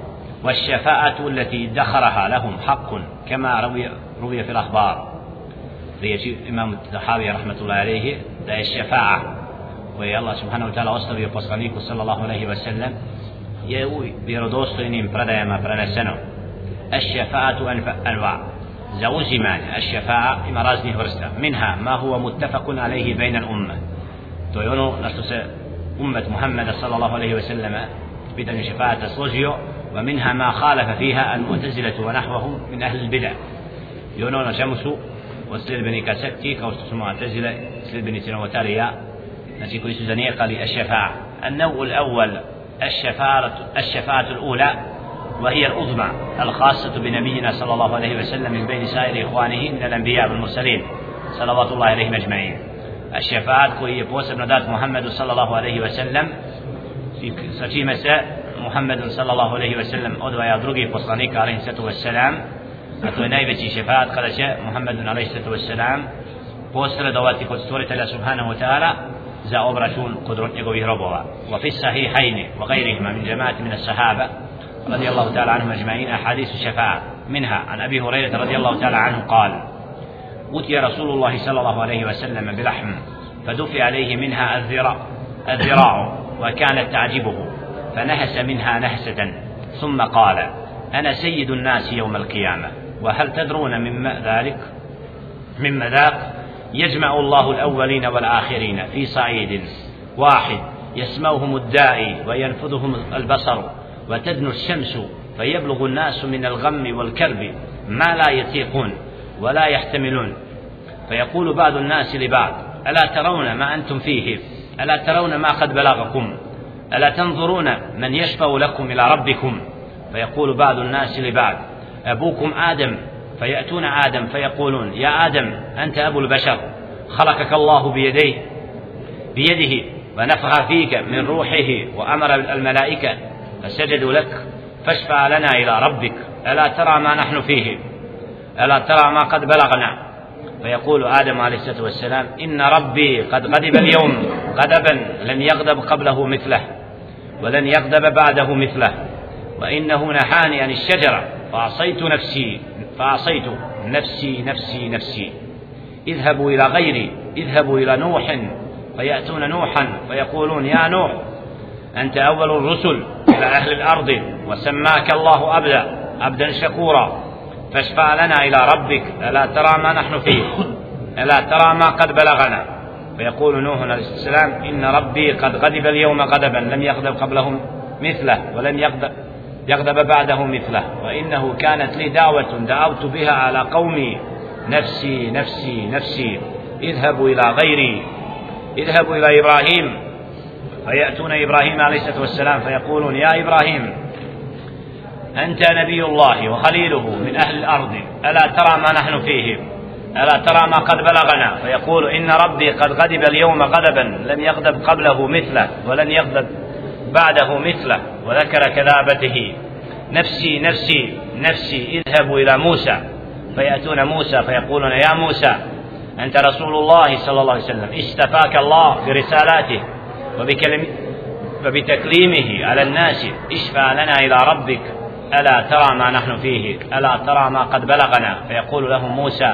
S1: والشفاعة التي ادخرها لهم حق كما روي, روي في الأخبار riječi imam Zahavi rahmatullahi alaihi da je šefa'a koje je Allah subhanahu wa ta'ala ostavio poslaniku sallallahu alaihi wa sallam je u vjerodostojnim predajama preneseno الشفاعة أنواع زوزمان الشفاعة في مرازني هرستا منها ما هو متفق عليه بين الأمة. تويونو نصوص أمة محمد صلى الله عليه وسلم بدن شفاعة الصوزيو ومنها ما خالف فيها المعتزلة ونحوهم من أهل البدع. يونو نشمس وسلل بني كاسكتي كوستس معتزلة سلل بني تنواتاريا نسي كويس للشفاعة. النوع الأول الشفاعة الشفاعة الأولى وهي العظمى الخاصة بنبينا صلى الله عليه وسلم من بين سائر إخوانه من الأنبياء والمرسلين صلوات الله عليهم أجمعين. الشفاعة كوي بوسم ندات محمد صلى الله عليه وسلم. في سچي مساء محمد صلى الله عليه وسلم أدوى drugi poslanik عليه الصلاة والسلام. je najveći šefaat kada će Muhammed alaih sallatu wassalam posredovati kod stvoritelja subhanahu wa ta'ala za obračun kod njegovih robova وفي الصحيحين وغيرهما من جماعة من الصحابة رضي الله تعالى عنهم أجمعين أحاديث الشفاعة منها. عن أبي هريرة رضي الله تعالى عنه قال أتي رسول الله صلى الله عليه وسلم بلحم فدفع عليه منها الذراع الذراع وكانت تعجبه فنهس منها نهسة. ثم قال أنا سيد الناس يوم القيامة وهل تدرون مما ذلك؟ مما ذاك يجمع الله الأولين والآخرين في صعيد واحد يسموهم الداعي وينفذهم البصر. وتدنو الشمس فيبلغ الناس من الغم والكرب ما لا يطيقون ولا يحتملون. فيقول بعض الناس لبعض ألا ترون ما أنتم فيه؟ ألا ترون ما قد بلغكم؟ ألا تنظرون من يشفع لكم إلى ربكم؟ فيقول بعض الناس لبعض أبوكم آدم فيأتون آدم فيقولون يا آدم أنت أبو البشر خلقك الله بيديه بيده ونفخ فيك من روحه وأمر الملائكة فسجدوا لك فاشفع لنا إلى ربك. ألا ترى ما نحن فيه؟ ألا ترى ما قد بلغنا؟ فيقول آدم عليه الصلاة والسلام إن ربي قد غضب اليوم. غضبا لن يغضب قبله مثله ولن يغضب بعده مثله. وإنه نهاني عن الشجرة. فعصيت نفسي فعصيت نفسي نفسي نفسي. اذهبوا إلى غيري اذهبوا إلى نوح فيأتون نوحا فيقولون يا نوح أنت أول الرسل. أهل الأرض وسماك الله عبدا عبدا شكورا. فاشفع لنا إلى ربك ألا ترى ما نحن فيه؟ ألا ترى ما قد بلغنا؟ فيقول نوح عليه السلام إن ربي قد غضب اليوم غضبا لم يغضب قبله مثله ولم يغضب يغضب بعده مثله. وإنه كانت لي دعوة دعوت بها على قومي. نفسي نفسي نفسي اذهبوا إلى غيري اذهبوا إلى إبراهيم. فيأتون إبراهيم عليه الصلاة والسلام فيقولون يا إبراهيم أنت نبي الله وخليله من أهل الأرض. ألا ترى ما نحن فيه؟ ألا ترى ما قد بلغنا؟ فيقول إن ربي قد غضب اليوم غضبا لم يغضب قبله مثله ولن يغضب بعده مثله. وذكر كذابته نفسي نفسي نفسي اذهبوا إلى موسى. فيأتون موسى فيقولون يا موسى أنت رسول الله صلى الله عليه وسلم استفاك الله برسالاته. وبكلم وبتكليمه على الناس اشفع لنا إلى ربك ألا ترى ما نحن فيه ألا ترى ما قد بلغنا؟ فيقول لهم موسى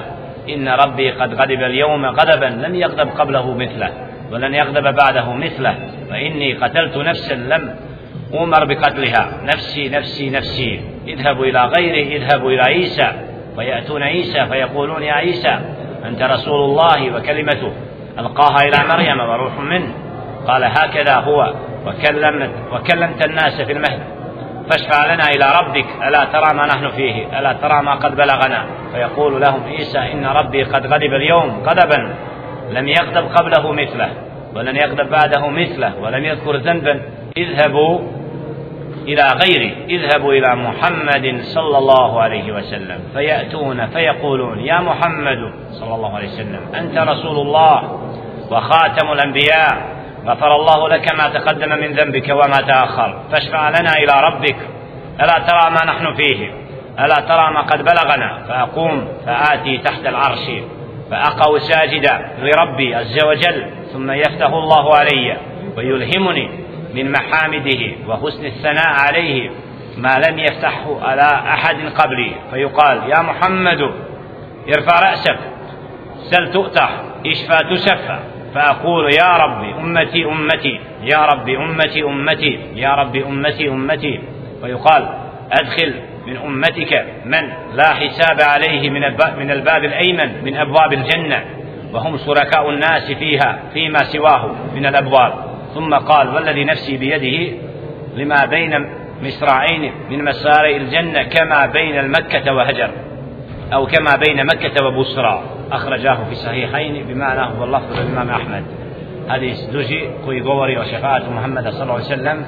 S1: إن ربي قد غضب اليوم غضبا لم يغضب قبله مثله ولن يغضب بعده مثله فإني قتلت نفسا لم أمر بقتلها. نفسي نفسي نفسي اذهبوا إلى غيري اذهبوا إلى عيسى فيأتون عيسى فيقولون يا عيسى أنت رسول الله وكلمته ألقاها إلى مريم وروح منه. قال هكذا هو وكلمت وكلمت الناس في المهد. فاشفع لنا إلى ربك ألا ترى ما نحن فيه؟ ألا ترى ما قد بلغنا؟ فيقول لهم عيسى إن ربي قد غضب اليوم غضبا لم يغضب قبله مثله ولن يغضب بعده مثله ولم يذكر ذنبا. اذهبوا إلى غيره اذهبوا إلى محمد صلى الله عليه وسلم فيأتون فيقولون يا محمد صلى الله عليه وسلم أنت رسول الله وخاتم الأنبياء. غفر الله لك ما تقدم من ذنبك وما تأخر. فاشفع لنا إلى ربك. ألا ترى ما نحن فيه؟ ألا ترى ما قد بلغنا؟ فأقوم فآتي تحت العرش. فأقع ساجدا لربي عز وجل. ثم يفتح الله علي ويلهمني من محامده وحسن الثناء عليه. ما لم يفتحه على أحد قبلي. فيقال يا محمد ارفع رأسك. سل تؤتح. اشفى تشفى. فأقول يا ربي أمتي أمتي يا ربي أمتي أمتي يا ربي أمتي أمتي. ويقال أدخل من أمتك من لا حساب عليه من الباب, من الباب الأيمن من أبواب الجنة وهم شركاء الناس فيها فيما سواه من الأبواب. ثم قال والذي نفسي بيده لما بين مصراعين من مساري الجنة كما بين المكة وهجر أو كما بين مكة وبصرى. أخرجه في صحيحين بمعنى هو اللفظ الإمام أحمد. حديث دوجي كوي غوري وشفاعة محمد صلى الله عليه وسلم.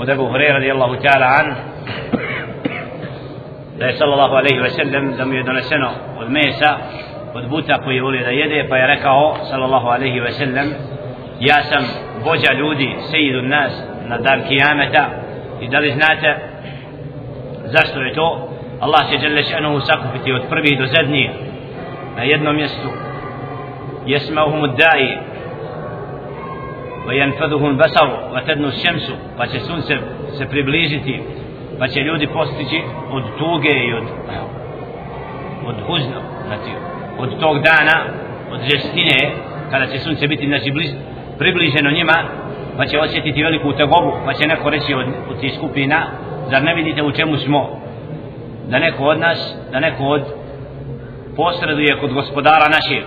S1: ودبو هريرة رضي الله تعالى عنه. صلى الله عليه وسلم دم يدون السنة والميسة ودبوتا كوي ولي دا فيركه صلى الله عليه وسلم. ياسم بوجع لودي سيد الناس. ندار كيامة إذا لزنات زاشتو الله سجلش شأنه سقفتي وتفربه دو na jednom mjestu يسمعهم الداعي وينفذهم البصر وتدنو الشمس pa će sunce se približiti pa će ljudi postići od tuge i od od huzna znači od tog dana od žestine kada će sunce biti znači bliž, približeno njima pa će osjetiti veliku tegobu pa će neko reći od, od tih skupina zar ne vidite u čemu smo da neko od nas da neko od posreduje kod gospodara naših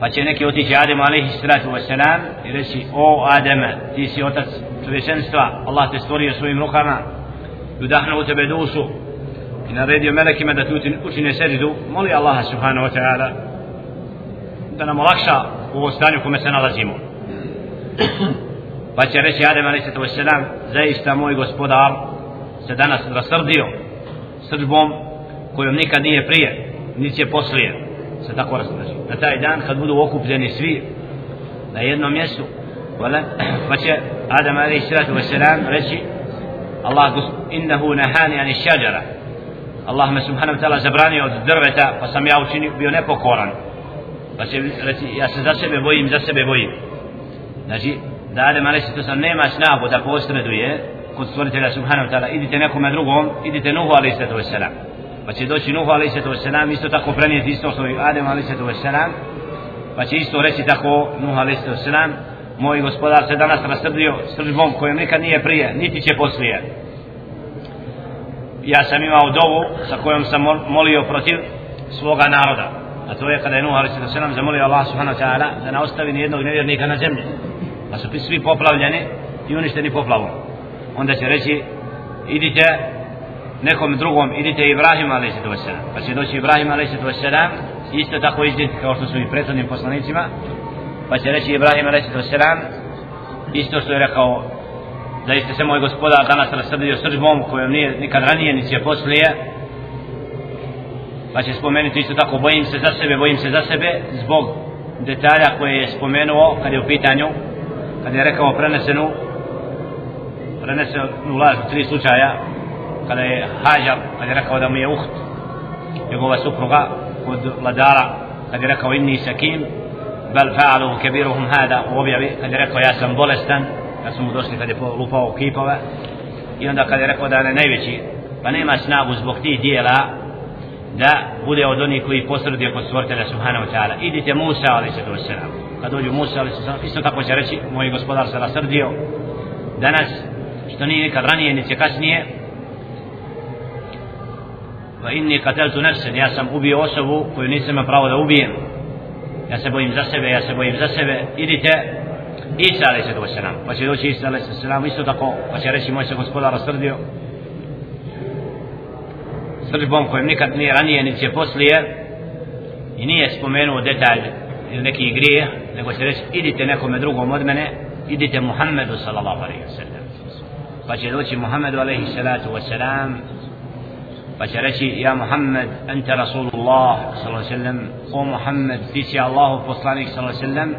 S1: pa će neki otići Adem alaihi salatu wasalam i reći o Ademe ti si otac čovječenstva Allah te stvorio svojim rukama i udahnuo tebe dušu i naredio melekima da ti učine seždu moli Allaha subhanahu wa ta'ala da nam olakša u ovo stanju kome se nalazimo. Pa će reći Adem alaihi salatu wasalam zaista moj gospodar se danas rasrdio srđbom kojom nikad nije prije niti će poslije. Se tako raspraži znači. na taj dan kad budu okupljeni svi na jednom mjestu *clears throat* pa će Adam alaih sallatu wasalam reći Allah innahu nahani ani šađara Allah me subhanahu wa ta'ala zabranio od drveta pa sam ja učinio bio nepokoran. Pa će reći ja se za sebe bojim za sebe bojim. Znači da Adam alaih sallatu wasalam nema snagu da posreduje kod stvoritelja subhanahu wa ta'ala. Idite nekome drugom idite Nuhu alaih sallatu wasalam pa će doći Nuhu alaihi sallatu isto tako prenijeti isto što je Adem alaihi sallatu pa će isto reći tako Nuhu alaihi sallatu moj gospodar se danas rasrdio sržbom kojom nikad nije prije niti će poslije. Ja sam imao dovu sa kojom sam molio protiv svoga naroda a to je kada je Nuhu alaihi sallatu zamolio Allah subhanahu wa ta'ala da ne ostavi ni jednog nevjernika na zemlji. Pa su svi poplavljeni i uništeni poplavom. Onda će reći idite nekom drugom idite Ibrahim a.s. pa će doći Ibrahim a.s. isto tako izdjeti kao što su i prethodnim poslanicima pa će reći Ibrahim a.s. isto što je rekao da jeste se moj gospodar danas rasrdio sržbom kojom nije nikad ranije ni će poslije pa će spomenuti isto tako bojim se za sebe bojim se za sebe zbog detalja koje je spomenuo kad je u pitanju kad je rekao prenesenu prenesenu laž tri slučaja kada je Hajar kada je rekao da mu je uht njegova supruga kod vladara kada je rekao inni sakim bel fa'alu kebiruhum hada u objavi kada je rekao ja sam bolestan kad su mu došli kada je lupao kipove. I onda kada je rekao da je najveći pa nema snagu zbog tih dijela da bude od onih koji posredio kod stvoritelja subhanahu wa ta'ala. Idite Musa ali se to kad dođu Musa ali se isto tako će reći moj gospodar se rasrdio danas što nije nikad ranije ni kasnije va inni qataltu nafsan ja sam ubio osobu koju nisam imao pravo da ubijem. Ja se bojim za sebe ja se bojim za sebe. Idite Isa alaih sallatu wasalam pa će doći Isa alaih sallatu wasalam isto tako pa će reći moj se gospodar rasrdio srđbom kojem nikad nije ranije niti je poslije i nije spomenuo detalj ili neki grije nego će reći idite nekome drugom od mene idite Muhammedu sallallahu alaihi wa sallam. Pa će doći Muhammedu alaihi salatu wasalam pa بشرشي يا محمد أنت رسول الله صلى الله عليه وسلم هو محمد تيسي الله فصلانيك صلى الله عليه وسلم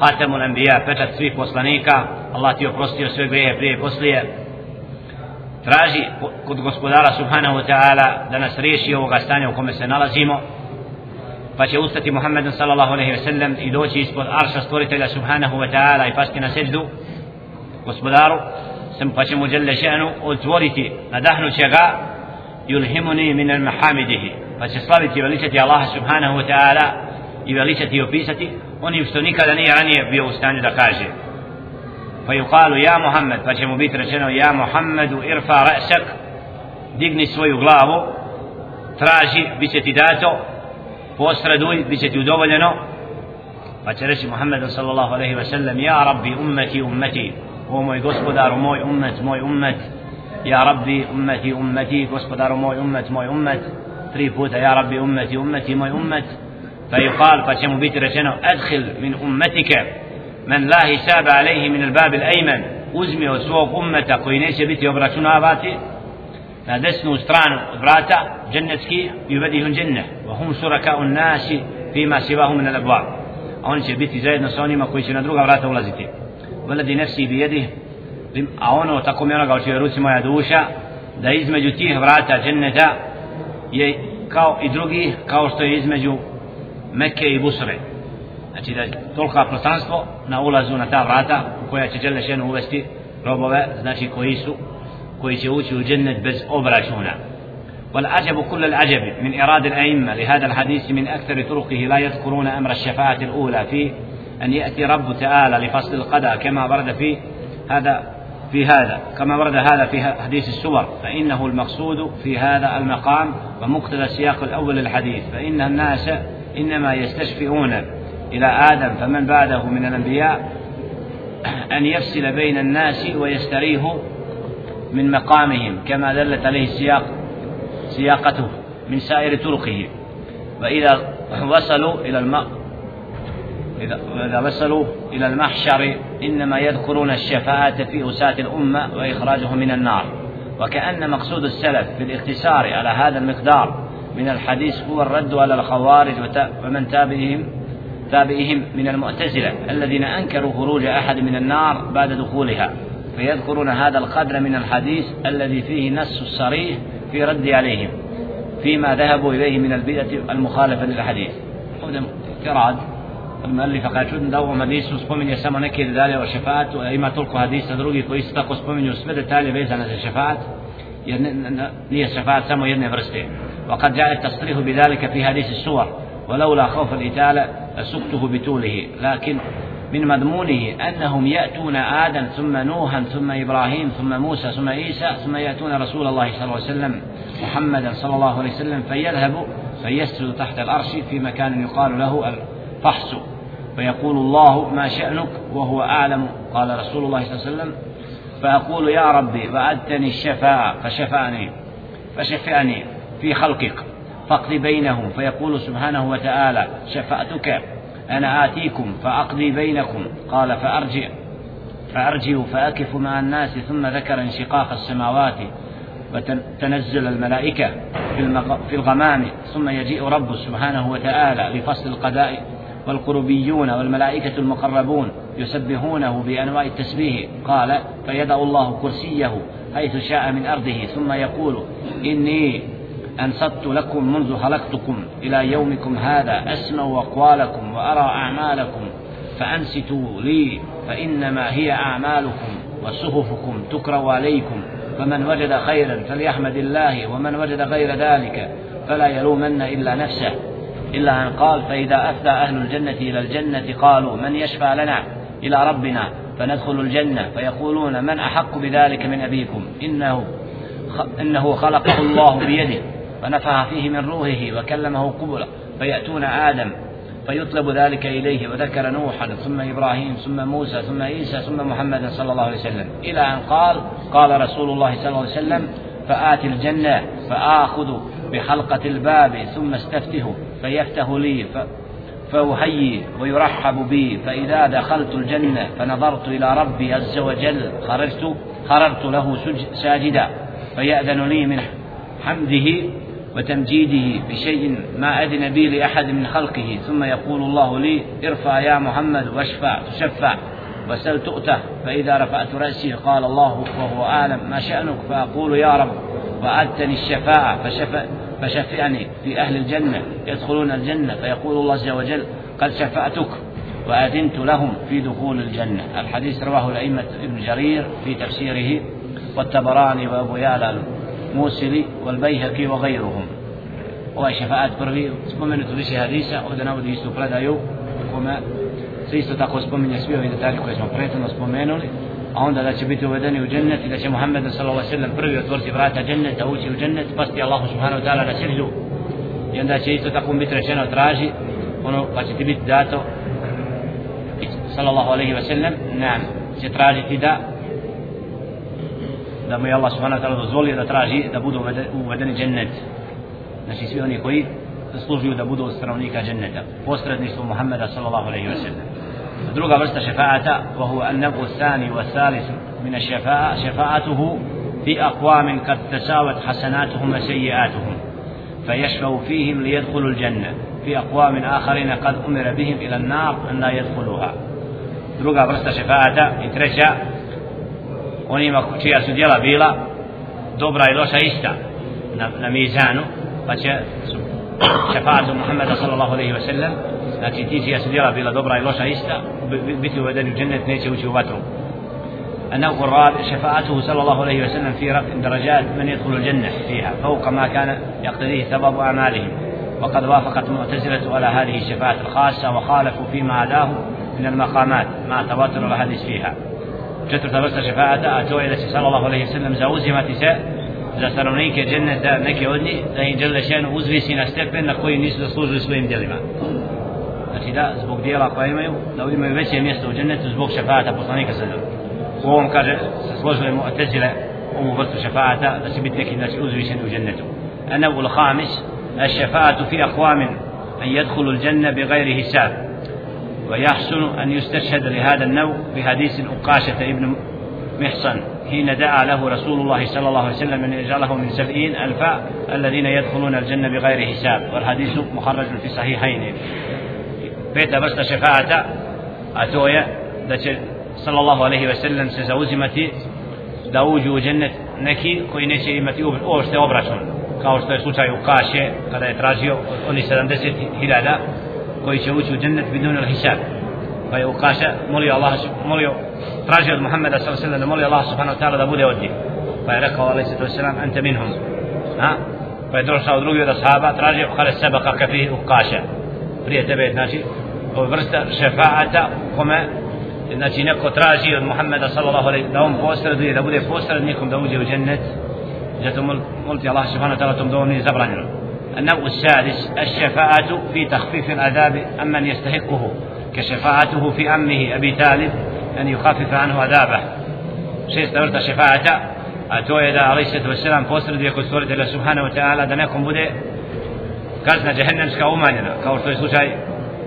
S1: خاتم الأنبياء فتت سويك فصلانيك الله تيو فرستيو سوي بريه بريه فصلية تراجي قد غسبدار سبحانه وتعالى دنس ريشي وغستاني وكم سنة لزيمو فشي أستطي محمد صلى الله عليه وسلم إدوشي إسبوت أرشا ستوريتل سبحانه وتعالى إفاستي نسجدو غسبدارو سم فشي مجل شأنو أتوريتي ندحنو شغاء yulhimuni min al-mahamidihi pa će slaviti i veličati Allaha subhanahu wa ta'ala i veličati i opisati onim što nikada nije ranije bio u stanju da kaže pa yuqalu ja Muhammed pa će mu biti rečeno ja Muhammedu irfa ra'sak digni svoju glavu traži bit će ti dato posreduj bit će ti udovoljeno pa će reći Muhammedu sallallahu alaihi wa sallam ja rabbi ummeti ummeti o moj gospodar moj ummet moj ummet يا ربي أمتي أمتي كسبدار موي أمت موي أمت. تري بوتا يا ربي أمتي أمتي موي أمت. فيقال فشمو بيت رشنو أدخل من أمتك. من لا حساب عليه من الباب الأيمن. أزمي وسوق أمة قوينيش بيتي وبرشنو أباتي؟ نادسنو استران براتا. جنتك يبديهم جنة. وهم شركاء الناس فيما سواهم من الأبواب. أون شبيتي زايد نصوني ما كويش ندروغا براتا ولزيتي والذي نفسي بيده a ono tako mi onoga očuje ruci moja duša da između tih vrata dženneta je kao i drugi kao što je između Mekke i Busre znači da tolika prostranstvo na ulazu na ta vrata u koja će Đelešenu uvesti robove znači koji su koji će ući u džennet bez obračuna والعجب كل العجب من إراد الأئمة لهذا الحديث من أكثر طرقه لا يذكرون أمر الشفاعة الأولى في أن يأتي رب تعالى لفصل القضاء كما ورد في هذا في هذا كما ورد هذا في حديث السور فإنه المقصود في هذا المقام ومقتضى السياق الأول للحديث فإن الناس إنما يستشفئون إلى آدم فمن بعده من الأنبياء أن يفصل بين الناس ويستريه من مقامهم كما دلت عليه السياق سياقته من سائر طرقه. وإذا وصلوا إلى الماء إذا وصلوا إلى المحشر إنما يذكرون الشفاعة في أساة الأمة وإخراجهم من النار. وكأن مقصود السلف في الاقتصار على هذا المقدار من الحديث هو الرد على الخوارج ومن تابعهم تابعهم من المعتزلة الذين أنكروا خروج أحد من النار بعد دخولها. فيذكرون هذا القدر من الحديث الذي فيه نص صريح في رد عليهم فيما ذهبوا إليه من البدعة المخالفة للحديث. هذا إراد المؤلف قال čudno da ovom hadisu spominje samo neke detalje o šefatu, a ima toliko hadisa drugi koji se tako spominju sve detalje vezane za šefat, jer nije šefat samo jedne vrste. وقد جاء التصريح بذلك في حديث السور ولولا خوف الإتالة لسكته بطوله لكن من مضمونه أنهم يأتون آدم ثم نوحا ثم إبراهيم ثم موسى ثم عيسى ثم يأتون رسول الله صلى الله عليه وسلم محمدا صلى الله عليه وسلم فيذهب فيسجد تحت الأرش في مكان يقال له الفحص فيقول الله ما شأنك وهو أعلم قال رسول الله صلى الله عليه وسلم. فأقول يا ربي وعدتني الشفاعة فشفعني فشفعني في خلقك فاقضي بينهم. فيقول سبحانه وتعالى شفعتك أنا آتيكم فأقضي بينكم. قال فأرجع فأرجع فأكف مع الناس ثم ذكر انشقاق السماوات وتنزل الملائكة في الغمام ثم يجيء رب سبحانه وتعالى لفصل القضاء. والقربيون والملائكة المقربون يسبحونه بأنواع التسبيح. قال فيدع الله كرسيه حيث شاء من أرضه ثم يقول إني أنصت لكم منذ خلقتكم إلى يومكم هذا أسمع أقوالكم وأرى أعمالكم فأنستوا لي فإنما هي أعمالكم وصحفكم تكرى عليكم. فمن وجد خيرا فليحمد الله ومن وجد غير ذلك فلا يلومن إلا نفسه. إلا أن قال فإذا أفدى أهل الجنة إلى الجنة قالوا من يشفع لنا إلى ربنا فندخل الجنة؟ فيقولون من أحق بذلك من أبيكم؟ إنه إنه خلقه الله بيده فنفخ فيه من روحه وكلمه قبلا فيأتون آدم فيطلب ذلك إليه. وذكر نوحا ثم إبراهيم ثم موسى ثم عيسى ثم محمد صلى الله عليه وسلم إلى أن قال قال رسول الله صلى الله عليه وسلم فآتي الجنة فآخذ بحلقة الباب ثم استفته فيفتح لي فأهيي ويرحب بي فإذا دخلت الجنة فنظرت إلى ربي عز وجل خرجت خررت له ساجدا فيأذن لي من حمده وتمجيده بشيء ما أذن بي لأحد من خلقه ثم يقول الله لي ارفع يا محمد واشفع تشفع وسل تؤته فإذا رفعت رأسي قال الله وهو أعلم ما شأنك فأقول يا رب وأدتني الشفاعة فشفع فشفعني في أهل الجنة يدخلون الجنة فيقول الله عز وجل قد شفعتك وأذنت لهم في دخول الجنة. الحديث رواه الأئمة ابن جرير في تفسيره والتبراني وأبو يعلى الموسلي والبيهقي وغيرهم. ovaj šefaat prvi spomenuto više hadisa ovdje navodi istu predaju u kome se isto tako spominje svi ovi a onda da će biti uvedeni u džennet i da će Muhammed sallallahu alejhi ve sellem prvi otvoriti vrata dženneta ući u džennet pasti Allahu subhanahu wa taala na seždu i onda će isto tako biti rečeno traži ono pa će ti biti dato sallallahu alejhi ve sellem nam će tražiti da da mu je Allah subhanahu wa taala dozvolio da traži da budu uvedeni džennet. Znači svi oni koji zaslužuju da budu od stanovnika dženneta posredništvo Muhammeda sallallahu alejhi ve sellem مدروكة بس شفاعة وهو النبو الثاني والثالث من الشفاعة شفاعته في أقوام قد تساوت حسناتهم وسيئاتهم فيشفع فيهم ليدخلوا الجنة. في أقوام آخرين قد أمر بهم إلى النار أن لا يدخلوها. دروغا برستا شفاعة إتريشا ونما كتيا سديلا بيلا دوبرا إلوشا إستا نميزانو فشفاعة محمد صلى الله عليه وسلم znači ti čija su djela bila dobra i loša ista biti uvedeni u džennet neće ući u vatru النوع الرابع شفاعته صلى الله عليه وسلم في رفع درجات من يدخل الجنة فيها فوق ما كان يقتضيه ثواب أعمالهم وقد وافقت المعتزلة على هذه الشفاعة الخاصة وخالفوا فيما عداه من المقامات مع تواتر الحديث فيها četvrta vrsta šefata, a to je da se sallallahu alaihi sallam zauzimati se za stanovnike dženneta neke od njih, da im žele šenu uzvisi na stepen na koji nisu zaslužili svojim djelima. Znači da, zbog dijela koja imaju, da imaju veće mjesto u džennetu zbog šefata poslanika sallam. U ovom kaže, se složili mu atezile ovu vrstu šefata, da će biti neki znači, uzvišeni u džennetu. النوع الخامس الشفاعة في أقوام أن يدخلوا الجنة بغير حساب ويحسن أن يستشهد لهذا النوع بحديث أقاشة ابن محصن حين دعا له رسول الله صلى الله عليه وسلم أن يجعله من سبعين ألفا الذين يدخلون الجنة بغير حساب والحديث مخرج في صحيحين بيت بس شفاعة أتويا صلى الله عليه وسلم سزوزمتي da uđu u džennet neki koji neće imati uopšte obračun kao što je slučaj u Kaše kada je tražio oni 70.000 koji će ući u džennet bidun al hisab pa je Ukaša molio Allah molio tražio od Muhammeda sallallahu alejhi ve molio Allah subhanahu ta'ala da bude od njih pa je rekao alejhi salatu vesselam anta minhum ha pa je došao drugi od ashaba tražio kale sabaka kafi Ukaša prije tebe znači vrsta šefaata kome znači neko traži od Muhammeda sallallahu alejhi da on posreduje da bude posrednikom da uđe u džennet zato moliti Allah subhanahu wa ta'ala tom dovom nije zabranjeno النوع السادس الشفاعة في تخفيف العذاب عمن يستحقه كشفاعته في عمه أبي طالب أن يخفف عنه عذابه شيء استمرت شفاعة أتو إذا عليه الصلاة والسلام posred je kod stvoritelja subhanahu wa ta'ala da nekom bude kazna džehennemska umanjena kao što je slučaj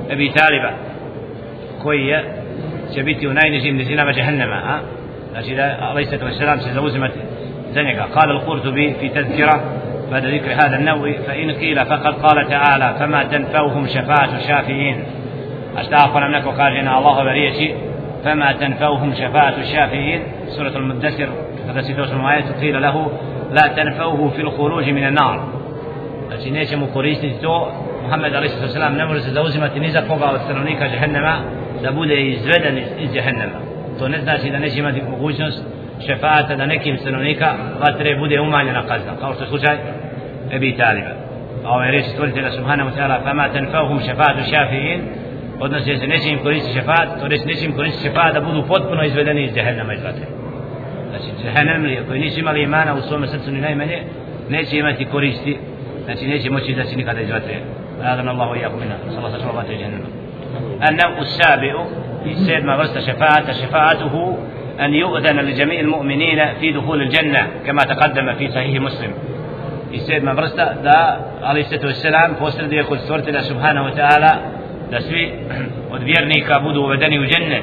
S1: Ebi Taliba koji je će biti u najnižim nizinama džehennema a? znači da alaih će zauzimati za njega قال القرطبي في تذكرة بعد ذكر هذا النوع فإن قيل فقد قال تعالى فما تنفوهم شفاعة الشافعين. أستغفر منك وقالنا الله بريتي فما تنفوهم شفاعة الشافعين. سورة المدثر هذا ستوس آية قيل له لا تنفوه في الخروج من النار. znači neće mu Muhammed a.s. ne može se zauzimati ni za koga od stanovnika džehennema da bude izveden iz, iz džehennema. To ne znači da neće imati mogućnost šefata da nekim stanovnika vatre bude umanjena kazna kao što je slučaj Ebi Taliba. A ovaj reči stvoritelja subhanahu ta'ala fama tenfauhum šefatu šafiin odnosi se neće im koristiti šefat to reći neće im koristiti šefat da budu potpuno izvedeni iz džehennama iz vatre. Znači džehennemlije koji nisu imali imana u svome srcu ni najmanje neće imati koristi znači neće moći da se nikada iz vatre. فأغنى الله وإياكم منها. نسأل الله سبحانه وتعالى الجنة النوع السابع في سيد ما غرست شفاعة شفاعته أن يؤذن لجميع المؤمنين في دخول الجنة كما تقدم في صحيح مسلم. في سيد ما غرست دا عليه الصلاة والسلام فوسر دي يقول سورة الله سبحانه وتعالى دا سوي ودبيرني كابود وبدني وجنة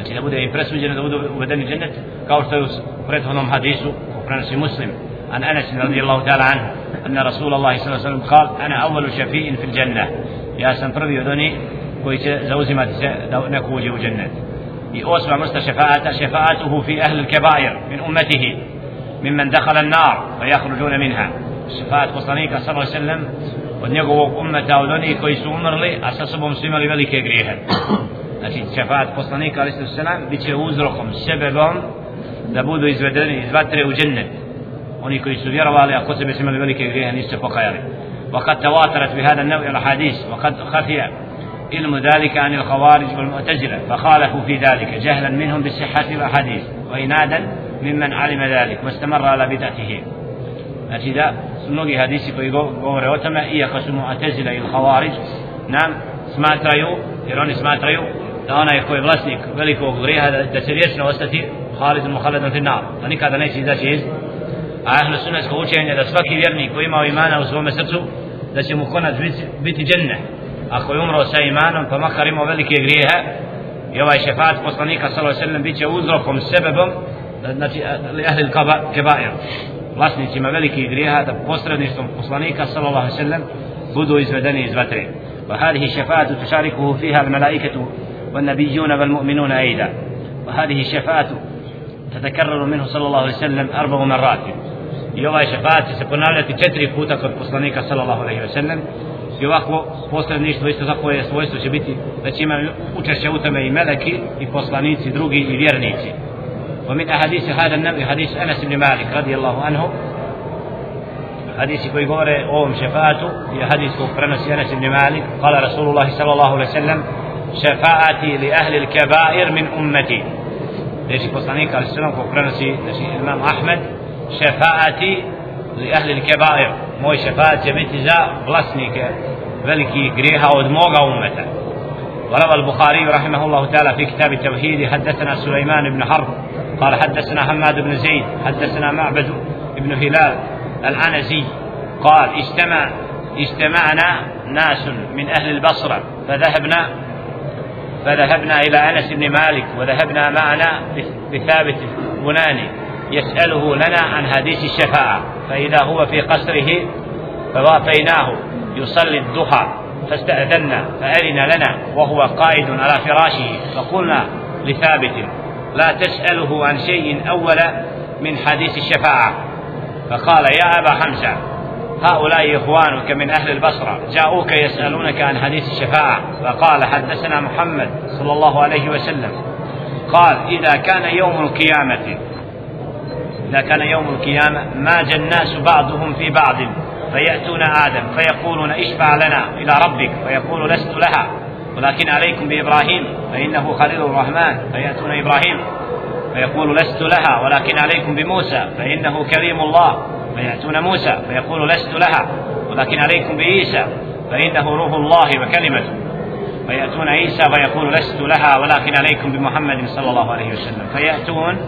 S1: لكي لابد أن يبرسوا الجنة ودبيرني وجنة كاورتوا في هذا الحديث وفرنسي مسلم عن انس رضي الله تعالى عنه ان رسول الله صلى الله عليه وسلم قال أنا أول شفيء في الجنة. يا سن بربي ودوني كويت زوزمت نكوجي وجنات يوسع مست شفاعته شفاعته في أهل الكبائر من أمته ممن دخل النار فيخرجون منها. شفاعة قصنيك صلى الله عليه وسلم ونيقو أمة أولوني كويس عمر لي أساسبهم سيما لملك إبريها *clears throat* أتي شفاعة قصنيك عليه الصلاة والسلام بيتي أوزرقهم سببهم لابدوا إزبدني إزبدري وجنة. Oni koji su vjerovali a kod sebe su imali velike grijehe nisu se pokajali وقد تواترت بهذا النوع الأحاديث وقد خفي علم ذلك عن الخوارج والمعتزلة فخالفوا في ذلك جهلا منهم بصحة الأحاديث وإنادا ممن علم ذلك واستمر على بدعته znači da su mnogi hadisi koji govore o tome iako su mu'tazila ili khawarij nam smatraju jer oni smatraju da onaj koji je vlasnik velikog grijeha da, da će vječno ostati halid muhaladan fi nar da nikada neće izaći iz a ahlu sunnesko učenje da svaki vjernik koji ima imana u svome srcu da će mu konac biti, biti dženne ako je umro sa imanom pa makar imao velike grijehe i ovaj šefat poslanika sallallahu alejhi ve sellem biće uzrokom sebebom znači li ahli kebair vlasnicima velikih grijeha da posredništvom poslanika sallallahu alejhi ve sellem budu izvedeni iz vatre وهذه الشفاعة تشاركه فيها الملائكة والنبيون والمؤمنون أيضا وهذه الشفاعة تتكرر منه صلى الله عليه وسلم أربع مرات i ovaj šefaat će se ponavljati četiri puta kod poslanika sallallahu alejhi ve sellem i ovako posredništvo isto za koje svojstvo će biti da će imati učešće u tome i meleki i poslanici drugi i vjernici ومن أحاديث هذا النبي حديث أنس بن مالك رضي الله عنه حديث كوي غوري أوم شفاعته هي حديث كفرنس أنس بن مالك قال رسول الله صلى الله عليه وسلم شفاعتي لأهل الكبائر من أمتي ليش poslanik ali sallam ko prenosi znači imam Ahmed šefaati li ahli al-kabair moj šefaat će biti za vlasnike velikih grijeha od moga ummeta وروى البخاري رحمه الله تعالى في كتاب التوحيد حدثنا سليمان بن حرب قال حدثنا حماد بن زيد حدثنا معبد بن هلال العنزي قال اجتمع اجتمعنا ناس من أهل البصرة فذهبنا فذهبنا إلى أنس بن مالك وذهبنا معنا بثابت بناني. يسأله لنا عن حديث الشفاعة. فإذا هو في قصره فوافيناه يصلي الضحى فاستأذنا فأذن لنا وهو قائد على فراشه فقلنا لثابت لا تسأله عن شيء أول من حديث الشفاعة. فقال يا أبا حمزة هؤلاء إخوانك من أهل البصرة جاءوك يسألونك عن حديث الشفاعة. فقال حدثنا محمد صلى الله عليه وسلم قال إذا كان يوم القيامة إذا كان يوم القيامة ماج الناس بعضهم في بعض فيأتون آدم فيقولون اشفع لنا إلى ربك فيقول لست لها ولكن عليكم بإبراهيم فإنه خليل الرحمن فيأتون إبراهيم فيقول لست لها ولكن عليكم بموسى فإنه كريم الله فيأتون موسى فيقول لست لها ولكن عليكم بعيسى فإنه روح الله وكلمته فيأتون عيسى فيقول لست لها ولكن عليكم بمحمد صلى الله عليه وسلم فيأتون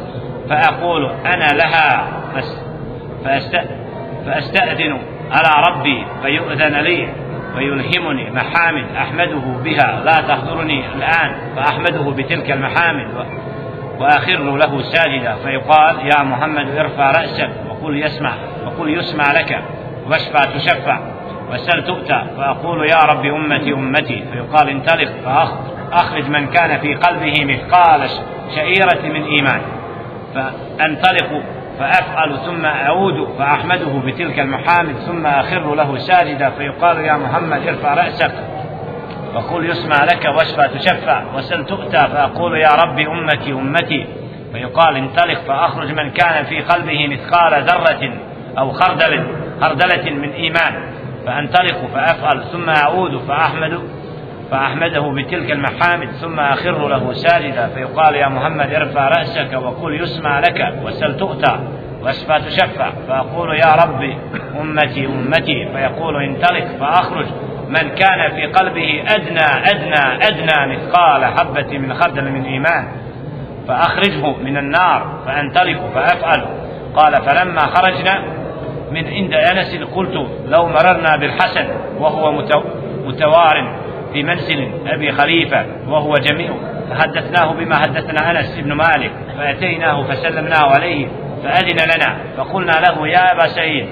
S1: فأقول أنا لها فأستأذن على ربي فيؤذن لي ويلهمني محامد أحمده بها لا تحضرني الآن فأحمده بتلك المحامد وأخر له ساجدا فيقال يا محمد ارفع رأسك وقل يسمع وقل يسمع لك واشفع تشفع وسل تؤتى فأقول يا رب أمتي أمتي فيقال انطلق فأخرج من كان في قلبه مثقال شعيرة من إيمان فأنطلق فأفعل ثم أعود فأحمده بتلك المحامد ثم أخر له ساجدا فيقال يا محمد ارفع رأسك وقل يسمع لك واشفى تشفع وسل تؤتى فأقول يا رب أمتي أمتي فيقال انطلق فأخرج من كان في قلبه مثقال ذرة أو خردل خردلة من إيمان فأنطلق فأفعل ثم أعود فأحمد فأحمده بتلك المحامد ثم أخر له ساجدا فيقال يا محمد ارفع رأسك وقل يسمع لك وسل تؤتى واشفى تشفع. فأقول يا رب أمتي أمتي. فيقول انطلق فأخرج. من كان في قلبه أدنى أدنى أدنى مثقال حبة من خردل من إيمان. فأخرجه من النار فأنطلق فأفعل. قال فلما خرجنا من عند أنس قلت لو مررنا بالحسن وهو متوار في منزل أبي خليفة وهو جميع فحدثناه بما حدثنا أنس بن مالك فأتيناه فسلمناه عليه فأذن لنا فقلنا له يا أبا سعيد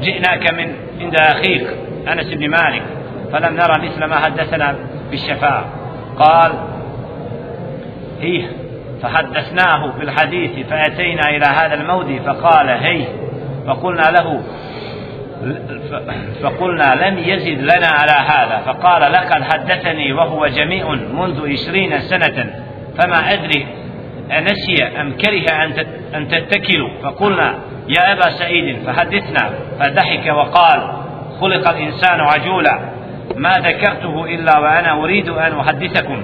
S1: جئناك من عند أخيك أنس بن مالك فلم نرى مثل ما حدثنا بالشفاعة قال هي فحدثناه بالحديث فأتينا إلى هذا الموضع فقال هي فقلنا له فقلنا لم يزد لنا على هذا. فقال لقد حدثني وهو جميع منذ عشرين سنة فما أدري أنسي أم كره أن تتكلوا فقلنا يا أبا سعيد فحدثنا فضحك وقال خلق الإنسان عجولا ما ذكرته إلا وأنا أريد أن أحدثكم.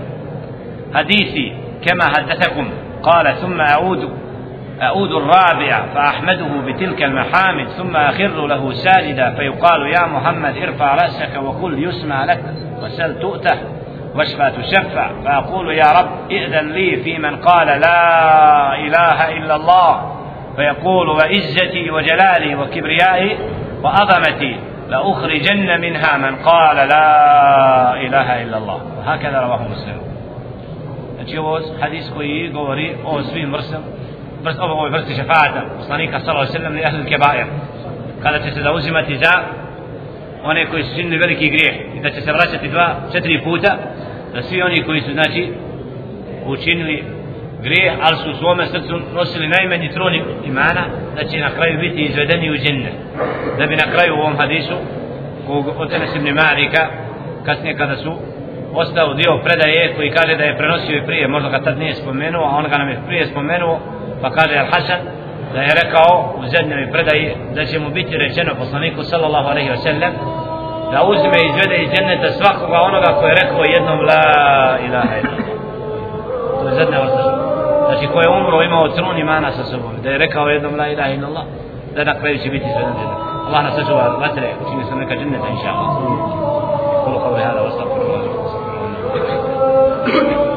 S1: حديثي كما حدثكم. قال ثم أعود أعود الرابع فأحمده بتلك المحامد ثم أخر له ساجدا فيقال يا محمد ارفع رأسك وقل يسمع لك وسل تؤته واشفى تشفع فأقول يا رب ائذن لي في من قال لا إله إلا الله فيقول وعزتي وجلالي وكبريائي وعظمتي لأخرجن منها من قال لا إله إلا الله. وهكذا رواه مسلم. Ovo hadis koji govori o svim vrstama. Vrst, ovoj vrsti šefata poslanika sallallahu alejhi ve sellem li ahli kebair. Kada će se zauzimati za one koji su činili veliki grijeh i da će se vraćati dva, četiri puta da svi oni koji su znači učinili grijeh ali su u svome srcu nosili najmanji tronik imana da će na kraju biti izvedeni u džinne da bi na kraju u ovom hadisu od Enes ibn Malika kasnije kada su ostao dio predaje koji kaže da je prenosio i prije možda ga tad nije spomenuo a on ga nam je prije spomenuo pa kaže Al-Hasan da je rekao u zadnjoj predaji da će mu biti rečeno poslaniku sallallahu alaihi ve sellem da uzme i izvede iz dženeta svakoga onoga koji je rekao jednom la ilaha ila to je zadnja vrsta. Znači ko je umro imao trun imana sa sobom. Da je rekao jednom la ilaha ila Allah da na kraju će biti izveden dženeta Allah nas sačuva vatre učinio sam neka dženeta inša Allah. Kolo kao rehala ostav kolo kao